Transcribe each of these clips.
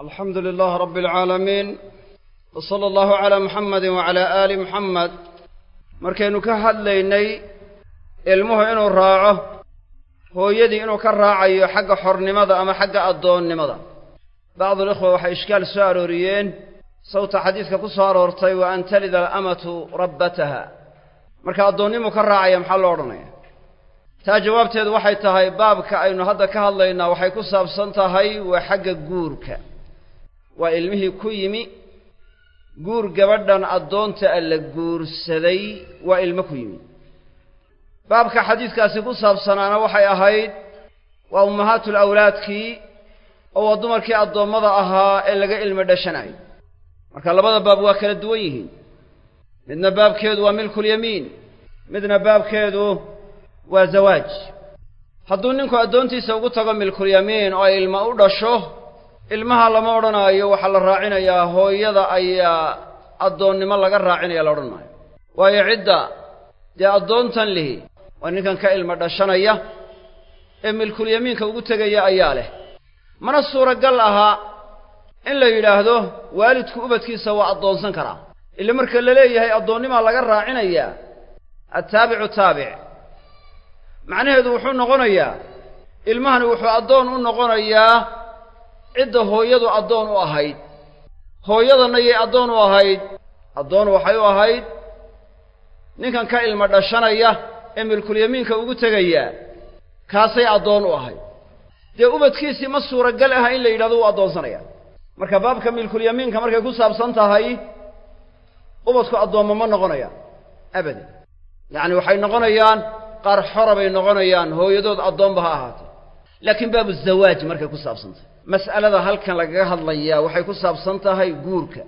lilah rab اlcaalamiin w sala allahu calaa muxamadi wacalaa aali muxamed markaynu ka hadlaynay ilmuhu inuu raaco hooyadii inuu ka raacayo xagga xornimada ama xagga addoonnimada. Bacdulikhwa waxay ishkaal soo arooriyeen. Sawta xadiidka ku soo aroortay wa an talida alamatu rabbataha. Marka addoonnimuu ka raacaya maxaa loo odhanaya taa jawaabteedu waxay tahay baabka aynu hadda ka hadlaynaa waxay ku saabsan tahay waa xagga guurka waa ilmihii ku yimi. Guur gabadhan addoonta a la guursaday waa ilmo ku yimi. Baabka xadiidkaasi ku saabsanaana waxay ahayd waa ummahaatul awlaadkii oo waa dumarkii addoommada ahaa ee laga ilmo dhashanayo marka labada baab waa kala duwan yihiin. Midna baabkeedu waa milkulyamiin midna baabkeedu waa zawaaj. Hadduu ninku addoontiisa ugu tago milkulyamiin oo ay ilma u dhasho ilmaha lama odhanaayo waxaa la raacinayaa hooyada ayaa addoonnimo laga raacinaya la odhan maayo. Waayo cidda dee addoontan lihi waa ninkan ka ilma dhashanaya ee milkulyamiinka ugu tegaya ayaa leh. Mana suuragal aha in la yidhaahdo waalidku ubadkiisa waa addoonsan karaa. Ila marka la leeyahay addoonnimaa laga raacinayaa attaabicu taabic. Macnaheedu wuxuu noqonayaa ilmahani wuxuu addoon u noqonayaa cidda hooyadu addoon u ahayd. Hooyadanna yay addoon u ahayd. Addoon waxay u ahayd ninkan ka ilma dhashanaya ee milkulyamiinka ugu tegaya kaasay addoon u ahayd. Dee ubadkiisii ma suuragal aha in la yidhahdo wuu addoonsanaya marka baabka milkulyamiinka markay ku saabsan tahay ubadku addoommo ma noqonayaan abadan yacni waxay noqonayaan qaar xora bay noqonayaan hooyadood addoonba ha ahaatee laakiin baabu zawaaj markay ku saabsan tahay mas'alada halkan lagaga hadlayaa waxay ku saabsan tahay guurka.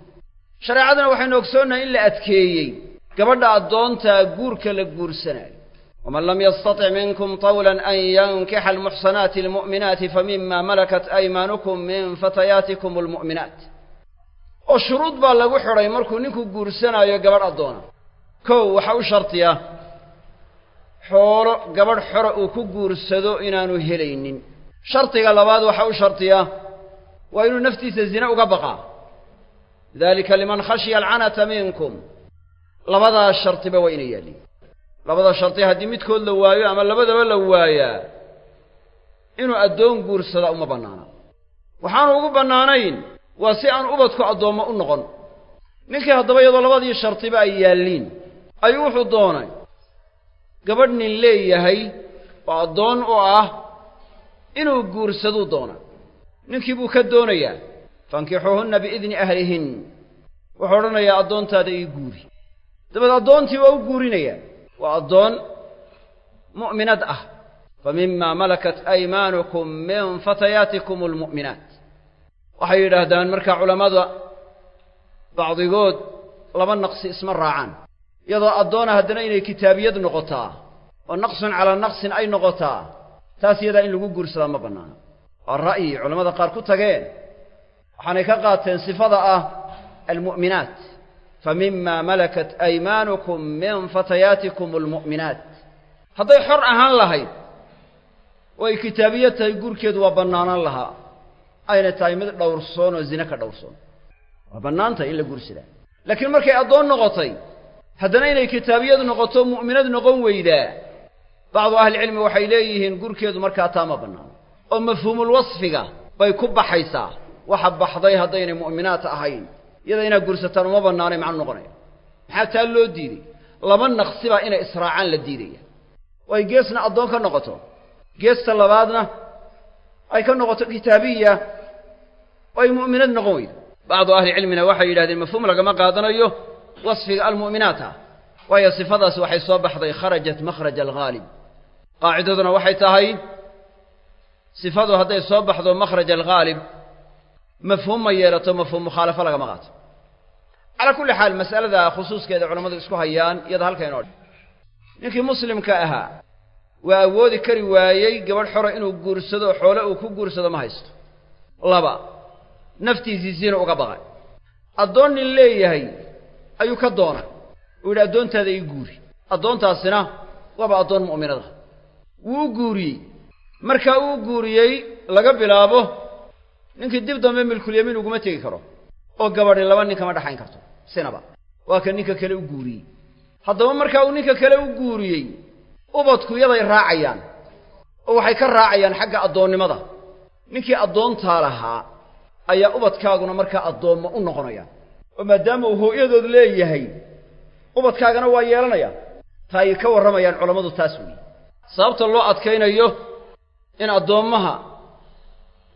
Shareecadana waxaynu ogsoonnahay in la adkeeyey gabadha addoontaa guurka la guursanaayo. Waman lam yastatic minkum tawlan an yankixa almuxsanaati almu'minaati famima malakat aymaanukum min fatayaatikum almu'minaat oo shuruud baa lagu xidhay markuu ninku guursanaayo gabadh addoona. Kow waxa u shartiya xoolo gabadh xora uu ku guursado inaanu helaynin shardiga labaad waxa u shartiya waa inuu naftiisa zine uga baqaa dalika liman khashiya alcanata minkum. Labadaas shardiba waa inay yaalliin labada shardi haddii midkood la waayo ama labadaba la waayaa inuu addoon guursada uma bannaana. Waxaanu ugu bannaanayn waa si aan ubadku addoommo u noqon. Ninkii haddaba iyadoo labadii shardiba ay yaalliin ayuu wuxuu doonay gabadh leeyahay oo addoon u ah inuu guursaduu doona ninkii buu ka doonayaa. Fankixuuhunna biidni ahlihin. Wuxuu odhanayaa addoontaada ii guuri. Dabeed addoontii waa u guurinayaa. Waa addoon mu'minad ah. Fa mima malakat aymaanukum min fatayaatikum almu'minaat waxay yidhaahdaan markaa culammada bacdigood laba naqsi isma raacaan. Iyadoo addoona haddana inay kitaabiyad noqotaa oo naqsun calaa naqsin ay noqotaa taas iyadaa in lagu guursadaa ma bannaana waa ra'yi culammada qaar ku tageen. Waxaanay ka qaateen sifada ah almu'minaat fa mima malakat aymaanukum min fatayaatikum almu'minaat hadday xor ahaan lahayd oo ay kitaabiyad tahay guurkeedu waa bannaanaan lahaa. Ayna tahay mid dhowrsoon oo zine ka dhowrsoon waa bannaantahay in la guursadaa laakiin markay addoon noqotay haddana inay kitaabiyadu noqoto mu'minad noqon weydaa bacdu ahlicilmi waxay leeyihiin gurkeedu markaa taa ma bannaano. Oo mafhuumul wasfiga bay ku baxaysaa. Waxa baxday haddaynay mu'minaat ahayn. Iyada inaad gursataan uma bannaanay macnu noqonaya? Maxaa taa loo diiday? Laba naqsibaa inay israacaan la diidaya. Oo ay geesna addoon ka noqoto. Geesta labaadna ay ka noqoto kitaabiya. Oo ay mu'minad noqon weydo bacdu ahlicilmina waxay yidhahdeen mafhuum lagama qaadanayo wasfiga almu'minaat ah waayo sifadaasi waxay soo baxday kharajat makhraj alghaalib qaacidaduna waxay tahay sifadu hadday soo baxdo makhraj alghaalib mafhuum ma yeelato mafhuum mukhaalafo lagama qaato. Calaa kulli xaal mas'alada khusuuskeeda culammadu isku hayaan iyada inoo dhan ninkii muslimka ahaa waa awoodi kari waayey gabadh xora inuu guursado xoole uu ku guursado ma haysto. Laba naftiisii siina uga baqay. Addoon nin leeyahay ayuu ka doonay uu yidhi addoontaada ii guuri. Addoontaasina waaba addoon mu'minada wuu guuriyey. Markaa uu guuriyey laga bilaabo ninkii dib dambe milkulyamiin uguma tegi karo oo gabadhi laba nin kama dhexayn karto sinaba. Waa ka ninka kale u guuriyey. Haddaba markaa uu ninka kale u guuriyey ubadku yaday raacayaan oo waxay ka raacayaan xagga addoonnimada. Ninkii addoontaa lahaa ayaa ubadkaaguna markaa addoommo u noqonayaan. Oo maadaama uu hooyadood leeyahay ubadkaagana waa yeelanayaan taa ay ka warramayaan culammadu taas weeye sababta loo adkaynayo in addoommaha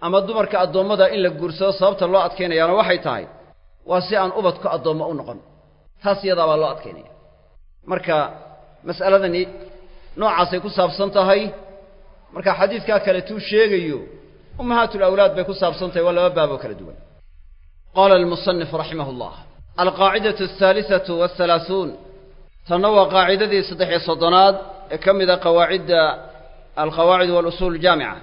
ama dumarka addoommada in la guursado sababta loo adkaynayaana waxay tahay waa si aan ubadku addoommo u noqon. Taas iyadaa baa loo adkaynaya. Marka mas'aladani noocaasay ku saabsan tahay marka xadiidkaa kale tuu sheegayo ummahaatu lawlaad bay ku saabsan tahay waa laba baab oo kala duwan. Qaala almusanif raximah llah alqaacidatu alhaalisatu wahalaahuun tanna waa qaacidadii saddex-iyo soddonaad ee ka mida qawaacidda alqawaacid walusuul aljaamica.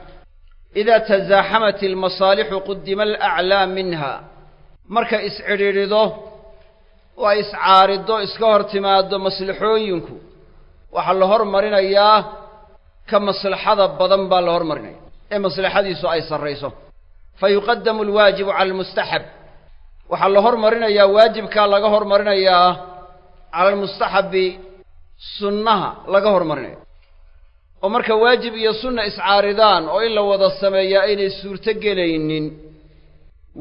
Idaa tasaaxamat almasaalixu qudima alaclaa minha. Markay iscidhiidhido oo ay iscaariddo iska hor timaaddo maslaxooyinku. Waxaa la hormarinayaa ka maslaxada badan baa la hormarinaya. Ee maslaxadiisu ay sarrayso. Fa yuqadamu alwaajibu cala almustaxab waxaa la hormarinayaa waajibkaa laga hormarinayaa cala almustaxabi sunnaha laga hormarinayo oo marka waajib iyo sunna iscaaridaan oo in la wada sameeyaa aynay suurto gelaynin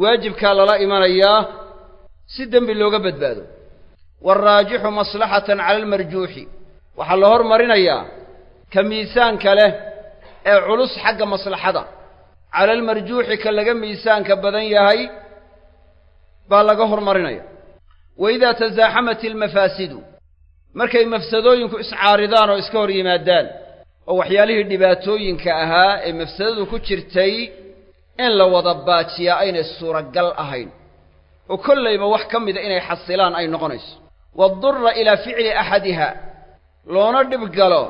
waajibkaa lala imanayaa si dembi looga badbaado. Waaraajixu maslaxatan cala almarjuuxi. Waxaa la hormarinayaa ka miisaanka leh ee culus xagga maslaxada. Cala almarjuuxi ka laga miisaanka badan yahay baa laga hormarinaya. Wa idaa tasaaxamat almafaasidu markay mafsadooyinku iscaaridaan oo iska hor yimaadaan oo waxyaalihii dhibaatooyinka ahaa ee mafsadadu ku jirtay in la wada baajiyaa aynay suuragal ahayn. Oo kollayba wax ka mida inay xasilaan ay noqonayso. Waddurra ilaa ficli axadiha loona dhib galo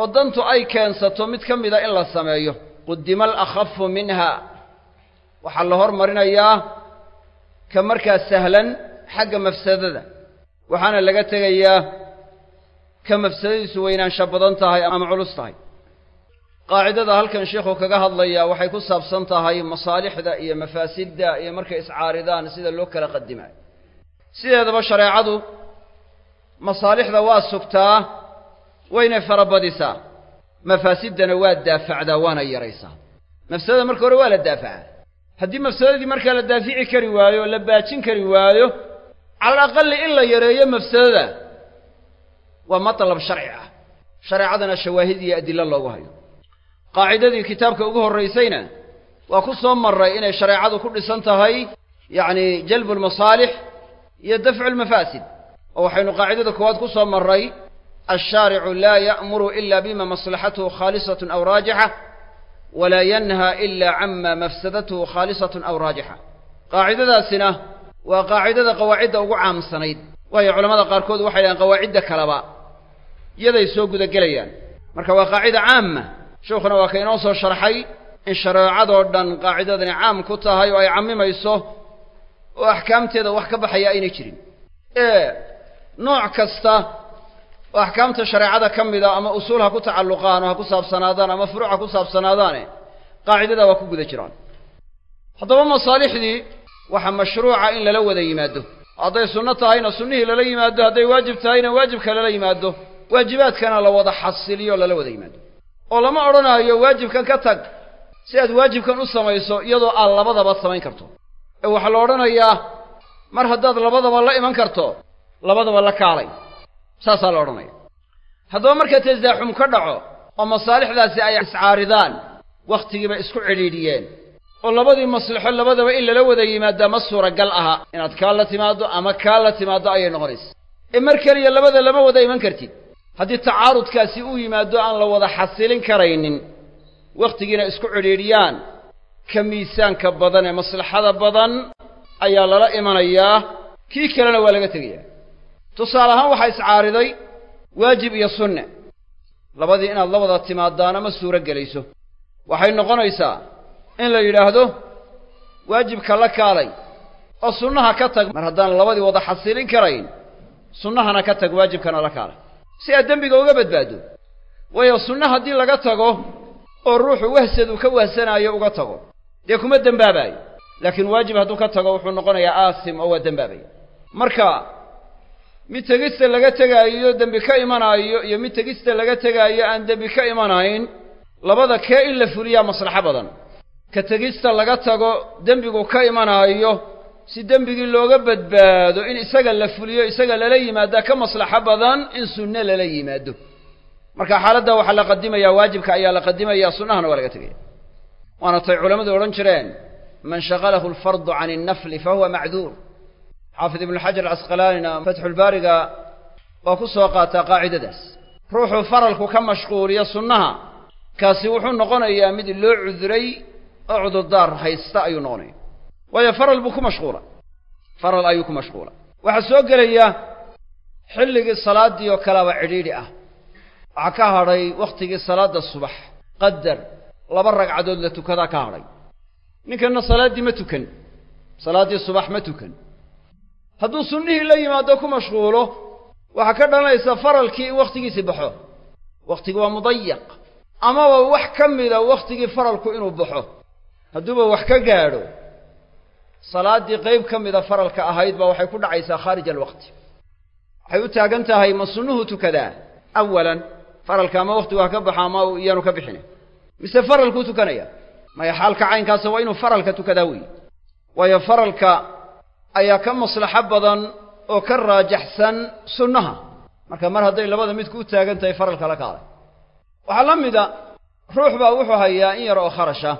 oo dantu ay keensato mid ka mida in la sameeyo. Qudima alakhafu minha waxaa la hormarinayaa ka markaa sahlan xagga mafsadada waxaana laga tegayaa ka mafsadadiisu weynaansha badan tahay ama culus tahay. Qaacidada halkan sheikhu kaga hadlayaa waxay ku saabsan tahay masaalixda iyo mafaasidda iyo markay iscaaridaan sida loo kala qadimayo sideedaba shareecadu masaalixda waa sugtaa waynay farabadisaa mafaasiddana waa daafacdaa waana yaraysaa. Mafsadada marka hore waa la daafacaa. Haddii mafsadadii markaa la daafici kari waayo la baajin kari waayo cala alaqali in la yareeyo mafsadada waa matlab sharci ah. Shareecadana shawaahid iyo adilo loogu hayo. Qaacidadii kitaabka ugu horraysayna waa ku soo marray inay shareecadu ku dhisan tahay yacni jalbu almasaalix iyo dafcu almafaasid oo waxaynu qaacidada koowaad ku soo marray alshaaricu laa ya'muru ila bima maslaxatuhu khaalisatun aw raajixa walaa yanha ila cama mafsadatuhu khaalisatun aw raajixa. Qaacidadaasina waa qaacidada qawaacidda ugu caamsanayd waayo culamada qaarkood waxay dhahaan qawaacidda kaleba yaday soo gudagelayaan. Marka waa qaacida caama sheikhuna waa ka inoo soo sharxay in shareecadoo dhan qaacidadani caam ku tahay oo ay cammimayso oo axkaamteeda wax ka baxaya aynay jirin. Ee nooc kasta oo axkaamta shareecada ka mida ama usuul ha ku tacalluqaan oo ha ku saabsanaadaan ama furuuc ha ku saabsanaadaane qaacidadaa waa ku guda jiraan. Haddaba masaalixdii waxaa mashruuca in lala wada yimaado. Hadday sunno tahayna sunnihii lala yimaado hadday waajib tahayna waajibka lala yimaado waajibaadkana la wada xasiliyo lala wada yimaado. oo lama odhanaayo waajibkan ka tag si aad waajibkan u samayso iyadoo aad labadaba samayn karto. ee waxaa la odhanayaa mar haddaad labadaba la iman karto labadaba la kaalay. saasaa la odhanaya. haddaba marka tasaaxum ka dhaco oo masaalixdaasi ay iscaaridaan wakhtigiiba isku cidhiidhiyeen. oo labadii maslaxo labadaba in lala wada yimaadaa ma suuragal aha. inaad kaa la timaaddo ama kaa la timaaddo ayay noqonaysa. ee mar keliya labada lama wada iman kartid haddii tacaarudkaasi uu yimaado aan la wada xasilin karaynin wakhtigiina isku cidhiidhiyaan ka miisaanka badan ee maslaxada badan ayaa lala imanayaa. Kii kalena waa laga tegayaa. Tusaale ahaan waxaa iscaariday waajib iyo sunne. Labadii inaad la wada timaaddaana ma suuro gelayso. Waxay noqonaysaa in la yidhaahdo waajibka la kaalay oo sunnaha ka tag. Mar haddaan labadii wada xasilin karayn sunnahana ka tag waajibkana la kaalay si aad dembiga uga badbaado. Waayo sunne haddii laga tago oo ruuxu wahsad uu ka wahsanaayo uga tago. Dee kuma dembaabaayo. Laakiin waajib hadduu ka tago wuxuu noqonayaa aasim oo waa dembaabaya. Marka mid tegista laga tegaayo dembi ka imanaayo iyo mid tegista laga tegaayo aan dembi ka imanayn labada kee in la fuliyaa maslaxo badan. Ka tegista laga tago dembigu ka imanaayo si dembigii looga badbaado in isaga la fuliyo isaga lala yimaadaa ka maslaxo badan in sunne lala yimaado. Marka xaaladda waxaa la qadimayaa waajibka ayaa la qadimaya sunnahana waa laga tegaya waana tay culammadu odhan jireen man shaqalahu alfardu can innafli fahuwa macduur xaafid ibnu xajar alcasqalaanina fatxulbaariga waa ku soo qaataa qaacidadaas. Ruuxuu faralku ka mashquuliyo sunnaha kaasi wuxuu noqonayaa mid loo cuduray oo cudurdaar haysta ayuu noqonaya waayo faral buu ku mashquula. Faral ayuu ku mashquula. Waxaa soo gelaya xilligii salaaddii oo kaleba cidhiidhi ah. Waxaa ka hadhay wakhtigii salaadda subax. Qadar laba ragcadood la tukadaa ka hadhay. Ninkanna salaaddii ma tukan. Salaaddii subax ma tukan. Hadduu sunnihii la yimaado ku mashquulo waxaa ka dhalanaysa faralkii in wakhtigiisii baxo. Wakhtigi waa mudayaq amaba wax ka mida wakhtigii faralku inuu baxo. Hadduuba wax ka gaadho salaaddii qayb ka mida faralka ahayd baa waxay ku dhacaysaa khaarij alwaqti waxay u taagan tahay ma sunnuhu tukadaa awalan faralka ama wakhtigu ha ka baxo ama iyaanu ka bixine. Mise faralkuu tukanaya? Maya xaalka caynkaasa waa inuu faralka tukadaa weeye. Waayo faralka ayaa ka maslaxo badan oo ka raajaxsan sunnaha. Marka mar hadday labada midku u taagan tahay faralka la kaalay. Waxaa la mida ruux baa wuxuu hayaa in yar oo kharasha.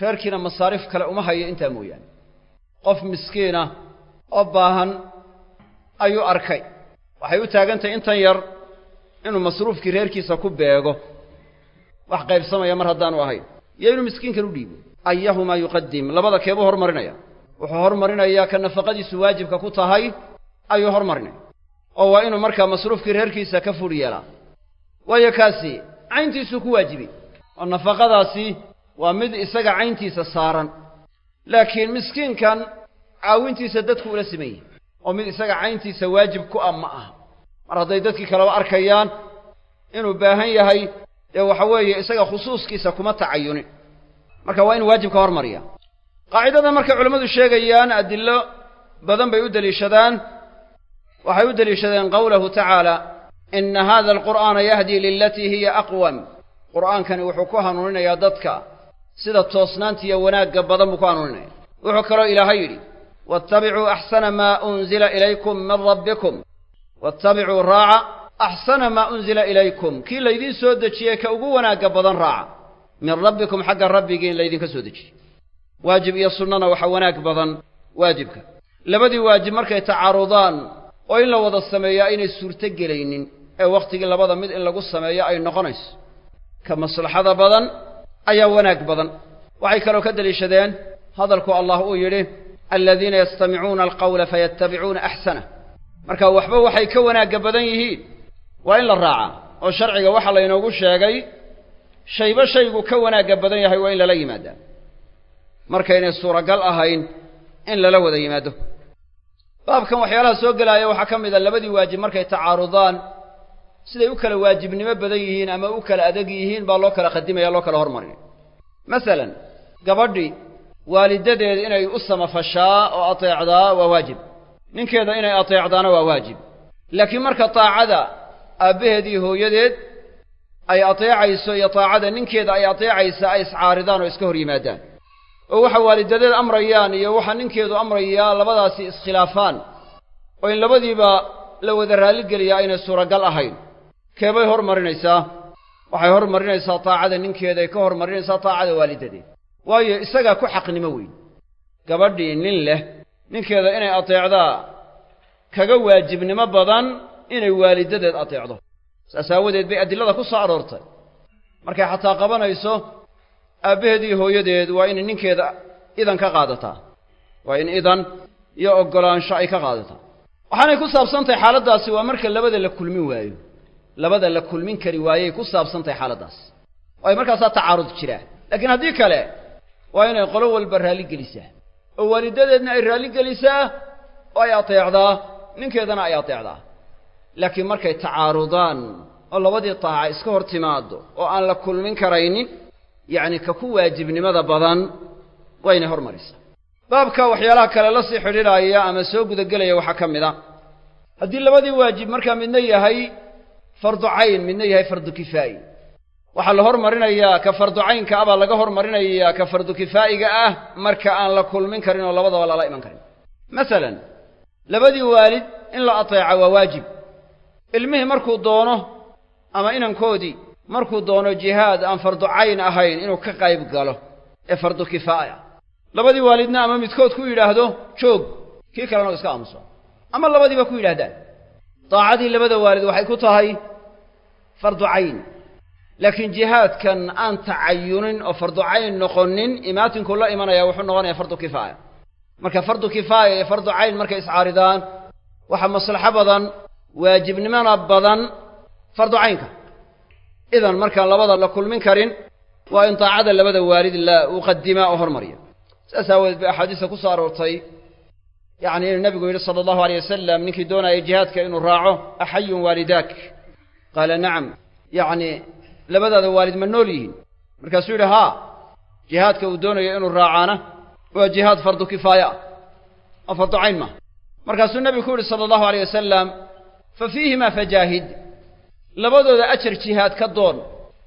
Reerkiina masaarif kale uma hayo intaa mooyaane qof miskiina oo baahan ayuu arkay. Waxay u taagan tahay intan yar inuu masruufkii reerkiisa ku beego. Wax qaybsamaya mar haddaanu ahayn. Iyo inuu miskiinkan u dhiibo. Ayahumaa yuqadim labada keebuu hormarinaya. Wuxuu hormarinayaa ka nafaqadiisu waajibka ku tahay ayuu hormarinaya. Oo waa inuu markaa masruufkii reerkiisa ka fudh yeelaa. Waayo kaasi cayntiisuu ku waajibay. Oo nafaqadaasi waa mid isaga cayntiisa saaran. Laakiin miskiinkan caawintiisa dadku ula siman yahay oo mid isaga cayntiisa waajib ku ah ma aha. Mar hadday dadkii kaleba arkayaan inuu baahan yahay dee waxa weeye isaga khusuuskiisa kuma tacayunin marka waa inuu waajibka hormariya qaacidada markay culammadu sheegayaan adillo badan bay u deliishadaan. Waxay u deliishadeen qowlahu tacaala ina hada alqur'aana yahdii lilatii hiya aqwam. Qur'aankani wuxuu ku hanuuninayaa dadka sida toosnaanta iyo wanaagga badan buu ku hanuuninaya wuxuu kaloo ilaahay yidhi waattabicuu axsana maa unzila ilaykum min rabbikum waattabicuu raaca axsana maa unzila ilaykum kii laydiin soo dejiyey ka ugu wanaagga badan raaca min rabbikum xagga rabbigiin laydinka soo dejiyey waajib iyo sunnana waxa wanaag badan waajibka labadii waajib markay tacaarudaan oo in la wada sameeyaa aynay suurto gelaynin ee wakhtigii labada mid in lagu sameeyo ay noqonayso ka maslaxada badan ayaa wanaag badan waxay aladiina yastamicuuna alqawla fayattabicuuna axsanah marka waxba waxay ka wanaagga badan yihiin. Waa in la raacaa oo sharciga waxaa laynoogu sheegay shayba shaygu ka wanaagga badan yahay waa in lala yimaadaa markaynay suuragal ahayn in lala wada yimaado. Baabkan waxyaalaha soo gelaaya waxaa ka mid a labadii waajib markay tacaarudaan siday u kala waajibnimo badan yihiin ama u kala adag yihiin baa loo kala qadimaya loo kala hormarinaya masalan gabadhii waalidadeed inay u samafashaa oo ateecdaa waa waajib. Ninkeeda inay ateecdaana waa waajib. Laakiin marka taacada aabbaheed iyo hooyadeed ay ateecayso iyo taacada ninkeeda ay ateecaysa ay iscaaridaan oo iska hor yimaadaan. Oo waxa waalidadeed amrayaan iyo waxa ninkeedu amrayaa labadaasi iskhilaafaan. Oo in labadiiba la wada raalligeliyaa aynay suuragal ahayn. Keebay hormarinaysaa waxay hormarinaysaa taacada ninkeeday ka hormarinaysaa taacada waalidadeed waayo isagaa ku xaqnimo weyn. Gabadhii nin leh ninkeeda inay ateecdaa kaga waajibnimo badan inay waalidadeed ateecdo. Saas aawadeed bay adilada ku soo aroortay. Markay xataa qabanayso aabbaheed iyo hooyadeed waa inay ninkeeda idan ka qaadataa waa in idan iyo oggolaansho ay ka qaadataa waxaanay ku saabsan tahay xaaladdaasi waa marka labada la kulmin waayo. Labada la kulmin kari waayey ku saabsan tahay xaaladdaas ay markaasaa tacaarud jiraa laakiin haddii kale waa inay qolo walba raalligelisaa oo waalidadeedna ay raalligelisaa oo ay ateecdaa ninkeedana ay ateecdaa laakiin markay tacaarudaan oo labadii taaca iska hor timaado oo aan la kulmin karaynin yacni ka ku waajibnimada badan waa inay hormarisaa baabka waxyaalaha kale la sii xidhiidhaya ama soo gudagelaya waxaa ka mid a. Haddii labadii waajib markaa midna yahay fardu cayn midna yahay fardu kifaa'i waxaa la hormarinayaa ka fardu caynka ah baa laga hormarinayaa ka fardu kifaa'iga ah marka aan la kulmin karin oo labadaba lala iman karin. Masalan labadii waalid in la ateeca waa waajib. Ilmihii markuu doono ama inankoodii markuu doono jihaad aan fardu cayn ahayn inuu ka qayb galo ee fardu kifaaya labadii waalidna ama midkood ku yidhaahdo joog kii kalena iska aamuso. Ama labadiiba ku yidhaahdaan. Daacadii labada waalid waxay ku tahay fardu cayn laakiin jihaadkan aan tacayunin oo fardu cayn noqonin imaatinku la imanaya wuxuu noqonayaa fardu kifaaya marka fardu kifaaya iyo fardu cayn markay iscaaridaan waxaa maslaxo badan waajibnimona badan fardu caynka. Idan markaan labada la kulmin karin waa in daacada labada waalid la uu qadimaa oo hormariya saas aawadeed bay axaadiista ku soo aroortay. Yacni inuu nebigu yidhi sala allahu aleyh wasalam ninkii doonaya jihaadka inuu raaco axayun waalidaak? Qaala nacam. Yacni labadaada waalid ma nool yihiin. Markaasuu yidhi haa jihaadka uu doonayo inuu raacaana waa jihaad fardu kifaaya ah oo fardu cayn maaha markaasuu nebigu ku yidhi sala allahu aleyh wasalam fa fiihimaa fajaahid labadooda ajar jihaad ka doon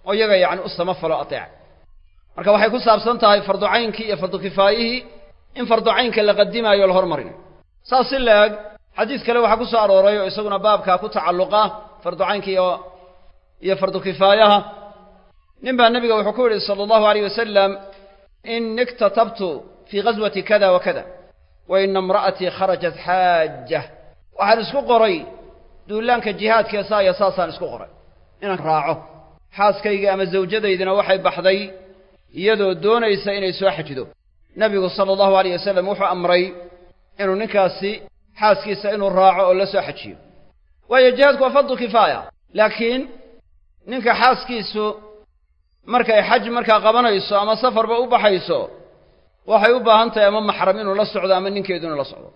oo iyaga yacni u samafalo ateec. Marka waxay ku saabsan tahay fardu caynkii iyo fardu kifaayihii in fardu caynka la qadimaayo la hormarinayo saas si la-eg xadiis kale waxaa ku soo arooray oo isaguna baabkaa ku tacalluqa fardu caynka iyo iyo fardu kifaayaha. Nin baa nebiga wuxuu ku yidhi sala allahu aleyh wasalam in iktatabtu fii ghaswati kada wa kada wa ina imra'atii kharajat xaaja waxaan isku qoray duulaanka jihaadkee saa iyo saasaan isku qoray. Inaan raaco xaaskayga ama zawjadaydina waxay baxday iyadoo doonaysa inay soo xajido. Nebigu sala allahu aleyh wasalam wuxuu amray inuu ninkaasi xaaskiisa inuu raaco oo la soo xajiyo. Waayo jihaadku waa fardu kifaaya laakiin ninka xaaskiisu markay xaj markaa qabanayso ama safarba u baxayso waxay u baahan tahay ama maxram inuu la socdo ama ninkeedu inuu la socdo.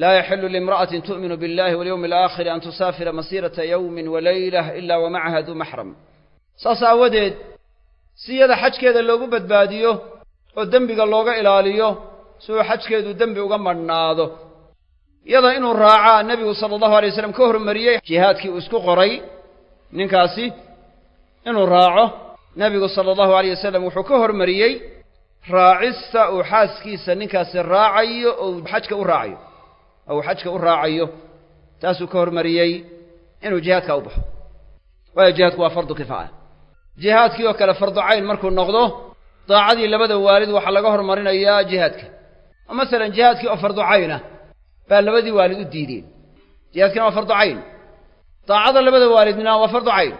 Laa yaxilu liimra'atin tu'minu billahi walyawmi alaakhiri an tusaafira masiirata yawmin walaylah ila wa macaha duu maxram. Saas aawadeed si iyada xajkeeda loogu badbaadiyo oo dembiga looga ilaaliyo si uu xajkeedu dembi uga madhnaado. Iyada inuu raacaa nebigu sala allahu alay waslam ka hormariyey jihaadkii uu isku qoray ninkaasi inuu raaco nebigu sala allahu alayh wasalam wuxuu ka hormariyey raacista uu xaaskiisa ninkaasi raacayo oo xajka u raacayo oo uu xajka u raacayo. Taasuu ka hormariyey inuu jihaadkaa u baxo. Waayo jihaadku waa fardu kifaaya jihaadkii oo kale fardu cayn markuu noqdo daacadii labada waalid waxaa laga hormarinayaa jihaadka. Oo masalan jihaadkii oo fardu cayn ah baa labadii waalid u diideen. Jihaadkina waa fardu cayn. Daacada labada waalidna waa fardu cayn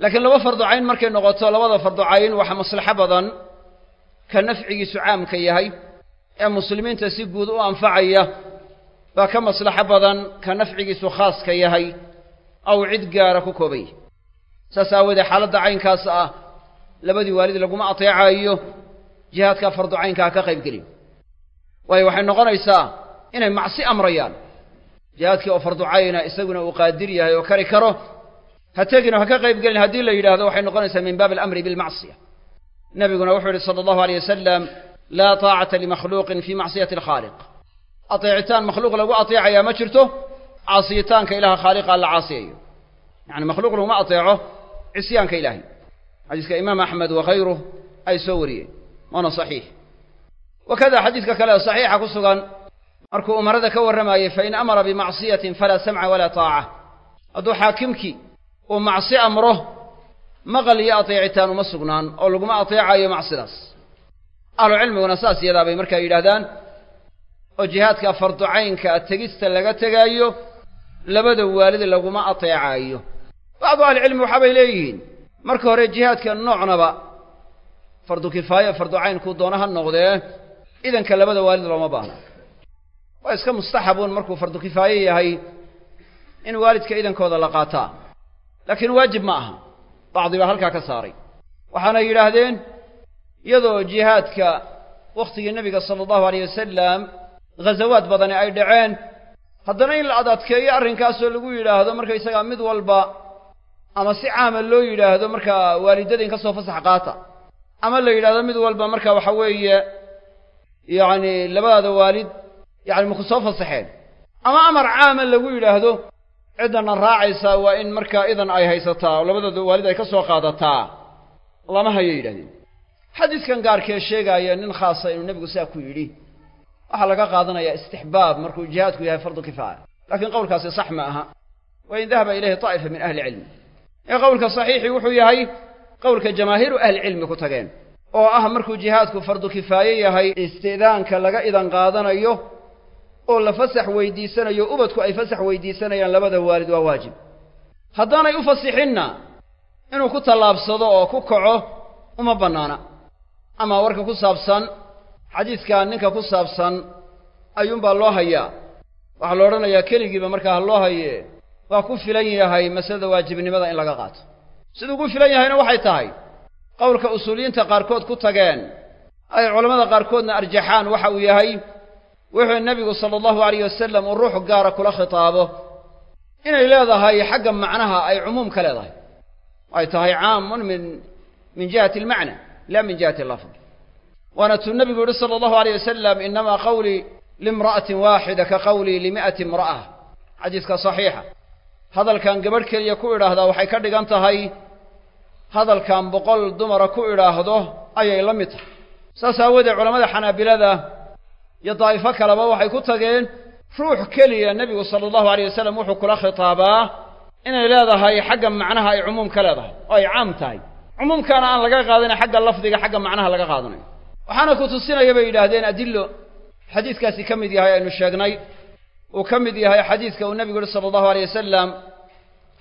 laakiin laba fardu cayn markay noqoto labada fardu cayn waxaa maslaxo badan ka nafcigiisu caamka yahay ee muslimiinta si guud u anfacaya baa ka maslaxo badan ka nafcigiisu khaaska yahay aw cid gaara ku kooban yahay saas aawoodee xaaladda caynkaas ah labadii waalid laguma ateecayo jihaadkaa fardu caynkaa ka qayb gelin. Waayo waxay noqonaysaa inay macsi amrayaan. Jihaadkii oo fardu cayna isaguna uu qaadir yahay oo kari karo ha tegin oo ha ka qayb gelin. Haddii la yidhaahdo waxay noqonaysaa min baabi alamri bilmacsiya. Nebiguna wuxuu yihi sala allahu aleyh wasalam laa taacata limakhluuqin fii macsiyati alkhaaliq ateecitaan makhluuq lagu ateecayaa ma jirto caasiyitaanka ilaha khaaliqa la caasiyayo. Yacni makhluuq laguma ateeco cisyaanka ilaahay. Xadiiska imaam axmed wakayruh ay soo wariyeen waana saxiix. Wakada xadiidka kale saxiixa ku sugan markuu umarada ka warramayey fain amara bimacsiyatin falaa samca walaa taaca. Hadduu xaakimkii uu macsi amro maqal iyo ateecitaan uma sugnaan oo laguma ateecayo macsidaas ahlu cilmiguna saas iyadaa bay markaa yidhaahdaan oo jihaadka fardu caynka tegista laga tegaayo labada waalid laguma ateecaayo. Bacdu ahlicilmi waxaabay leeyihiin marka hore jihaadka noocnaba fardu kifaaye fardu cayn kuu doona ha noqdee idanka labada waalid looma baahna. Waa iska mustaxabuun markuu fardu kifaaye yahay in waalidka idankooda la qaataa laakiin waajib ma aha. Bacdi baa halkaa ka saaray. Waxaana yidhaahdeen iyadoo jihaadka wakhtigii nebiga sala allahu alayh wasalam ghazawaad badani ay dhaceen haddana in la adadkeeyo arrinkaasoo lagu yidhaahdo markaysagaa mid walba ama si caama loo yidhaahdo markaa waalidadin ka soo fasax qaata. Ama la yidhahdo mid walba marka waxa weeye yacni labadaada waalid yacni maku soo fasaxeen. Ama amar caama lagu yidhaahdo ciddana raacaysaa waa in markaa idan ay haysataa oo labadooda waalid ay ka soo qaadataa. Lama hayo yidhahdeen xadiiskan gaarkee sheegaaya nin khaasa inuu nebigu sidaa ku yidhi. Waxaa laga qaadanayaa istixbaab markuu jihaadku yahay fardu kifaaya laakiin qowlkaasi sax ma aha. Wa in dahaba ilayhi daa'ifa min ahli cilmi. Ee qowlka saxiixi wuxuu yahay qowlka jamaahiiru ahlicilmi ku tageen. Oo ah markuu jihaadku fardu kifaaye yahay istidaanka laga idan qaadanayo oo la fasax weydiisanayo ubadku ay fasax weydiisanayaan labada waalid waa waajib. Haddaanay u fasixinna inuu ku tallaabsado oo ku kaco uma bannaana. Ama warka ku saabsan xadiidkaa ninka ku saabsan ayuunbaa loo hayaa. Waxaa la odhanayaa keligiiba markaa ha loo haye waa ku filan yahay masalada waajibnimada in laga qaato. Siduu ku filan yahayna waxay tahay qowlka usuuliyiinta qaarkood ku tageen ay culammada qaarkoodna arjaxaan waxa uu yahay wuxuu nebigu sala allahu alayh wasalam uu ruux gaara kula khitaabo. Inay leedahay xagga macnaha ay cumuum ka leedahay. Ay tahay caamun min min jihati almacna la min jihati allafd waana tuu nebigu yihi sala allahu alayh wasalam inamaa qawlii limra'atin waaxida ka qawlii limi'ati imra'a xadiiska saxiixa. Hadalkan gabadh keliya ku idhaahdaa waxay ka dhigan tahay hadalkan boqol dumara ku idhaahdo ayay la mid tahay. Saas aawoodee culammada xanaabilada iyo daa'ifo kaleba waxay ku tageen ruux keliya nebigu sala allahu alayh wasalam wuxuu kula khitaabaa inay leedahay xagga macnaha ay cumuum ka leedahay oo ay caam tahay. Cumuumkaana aan laga qaadanayn xagga lafdiga xagga macnaha laga qaadanayo waxaana ku tusinaya bay yidhaahdeen adillo xadiiskaasi ka mid yahay aynu sheegnay uu ka mid yahay xadiiska uu nebigu yihi sala allahu alayh wasalam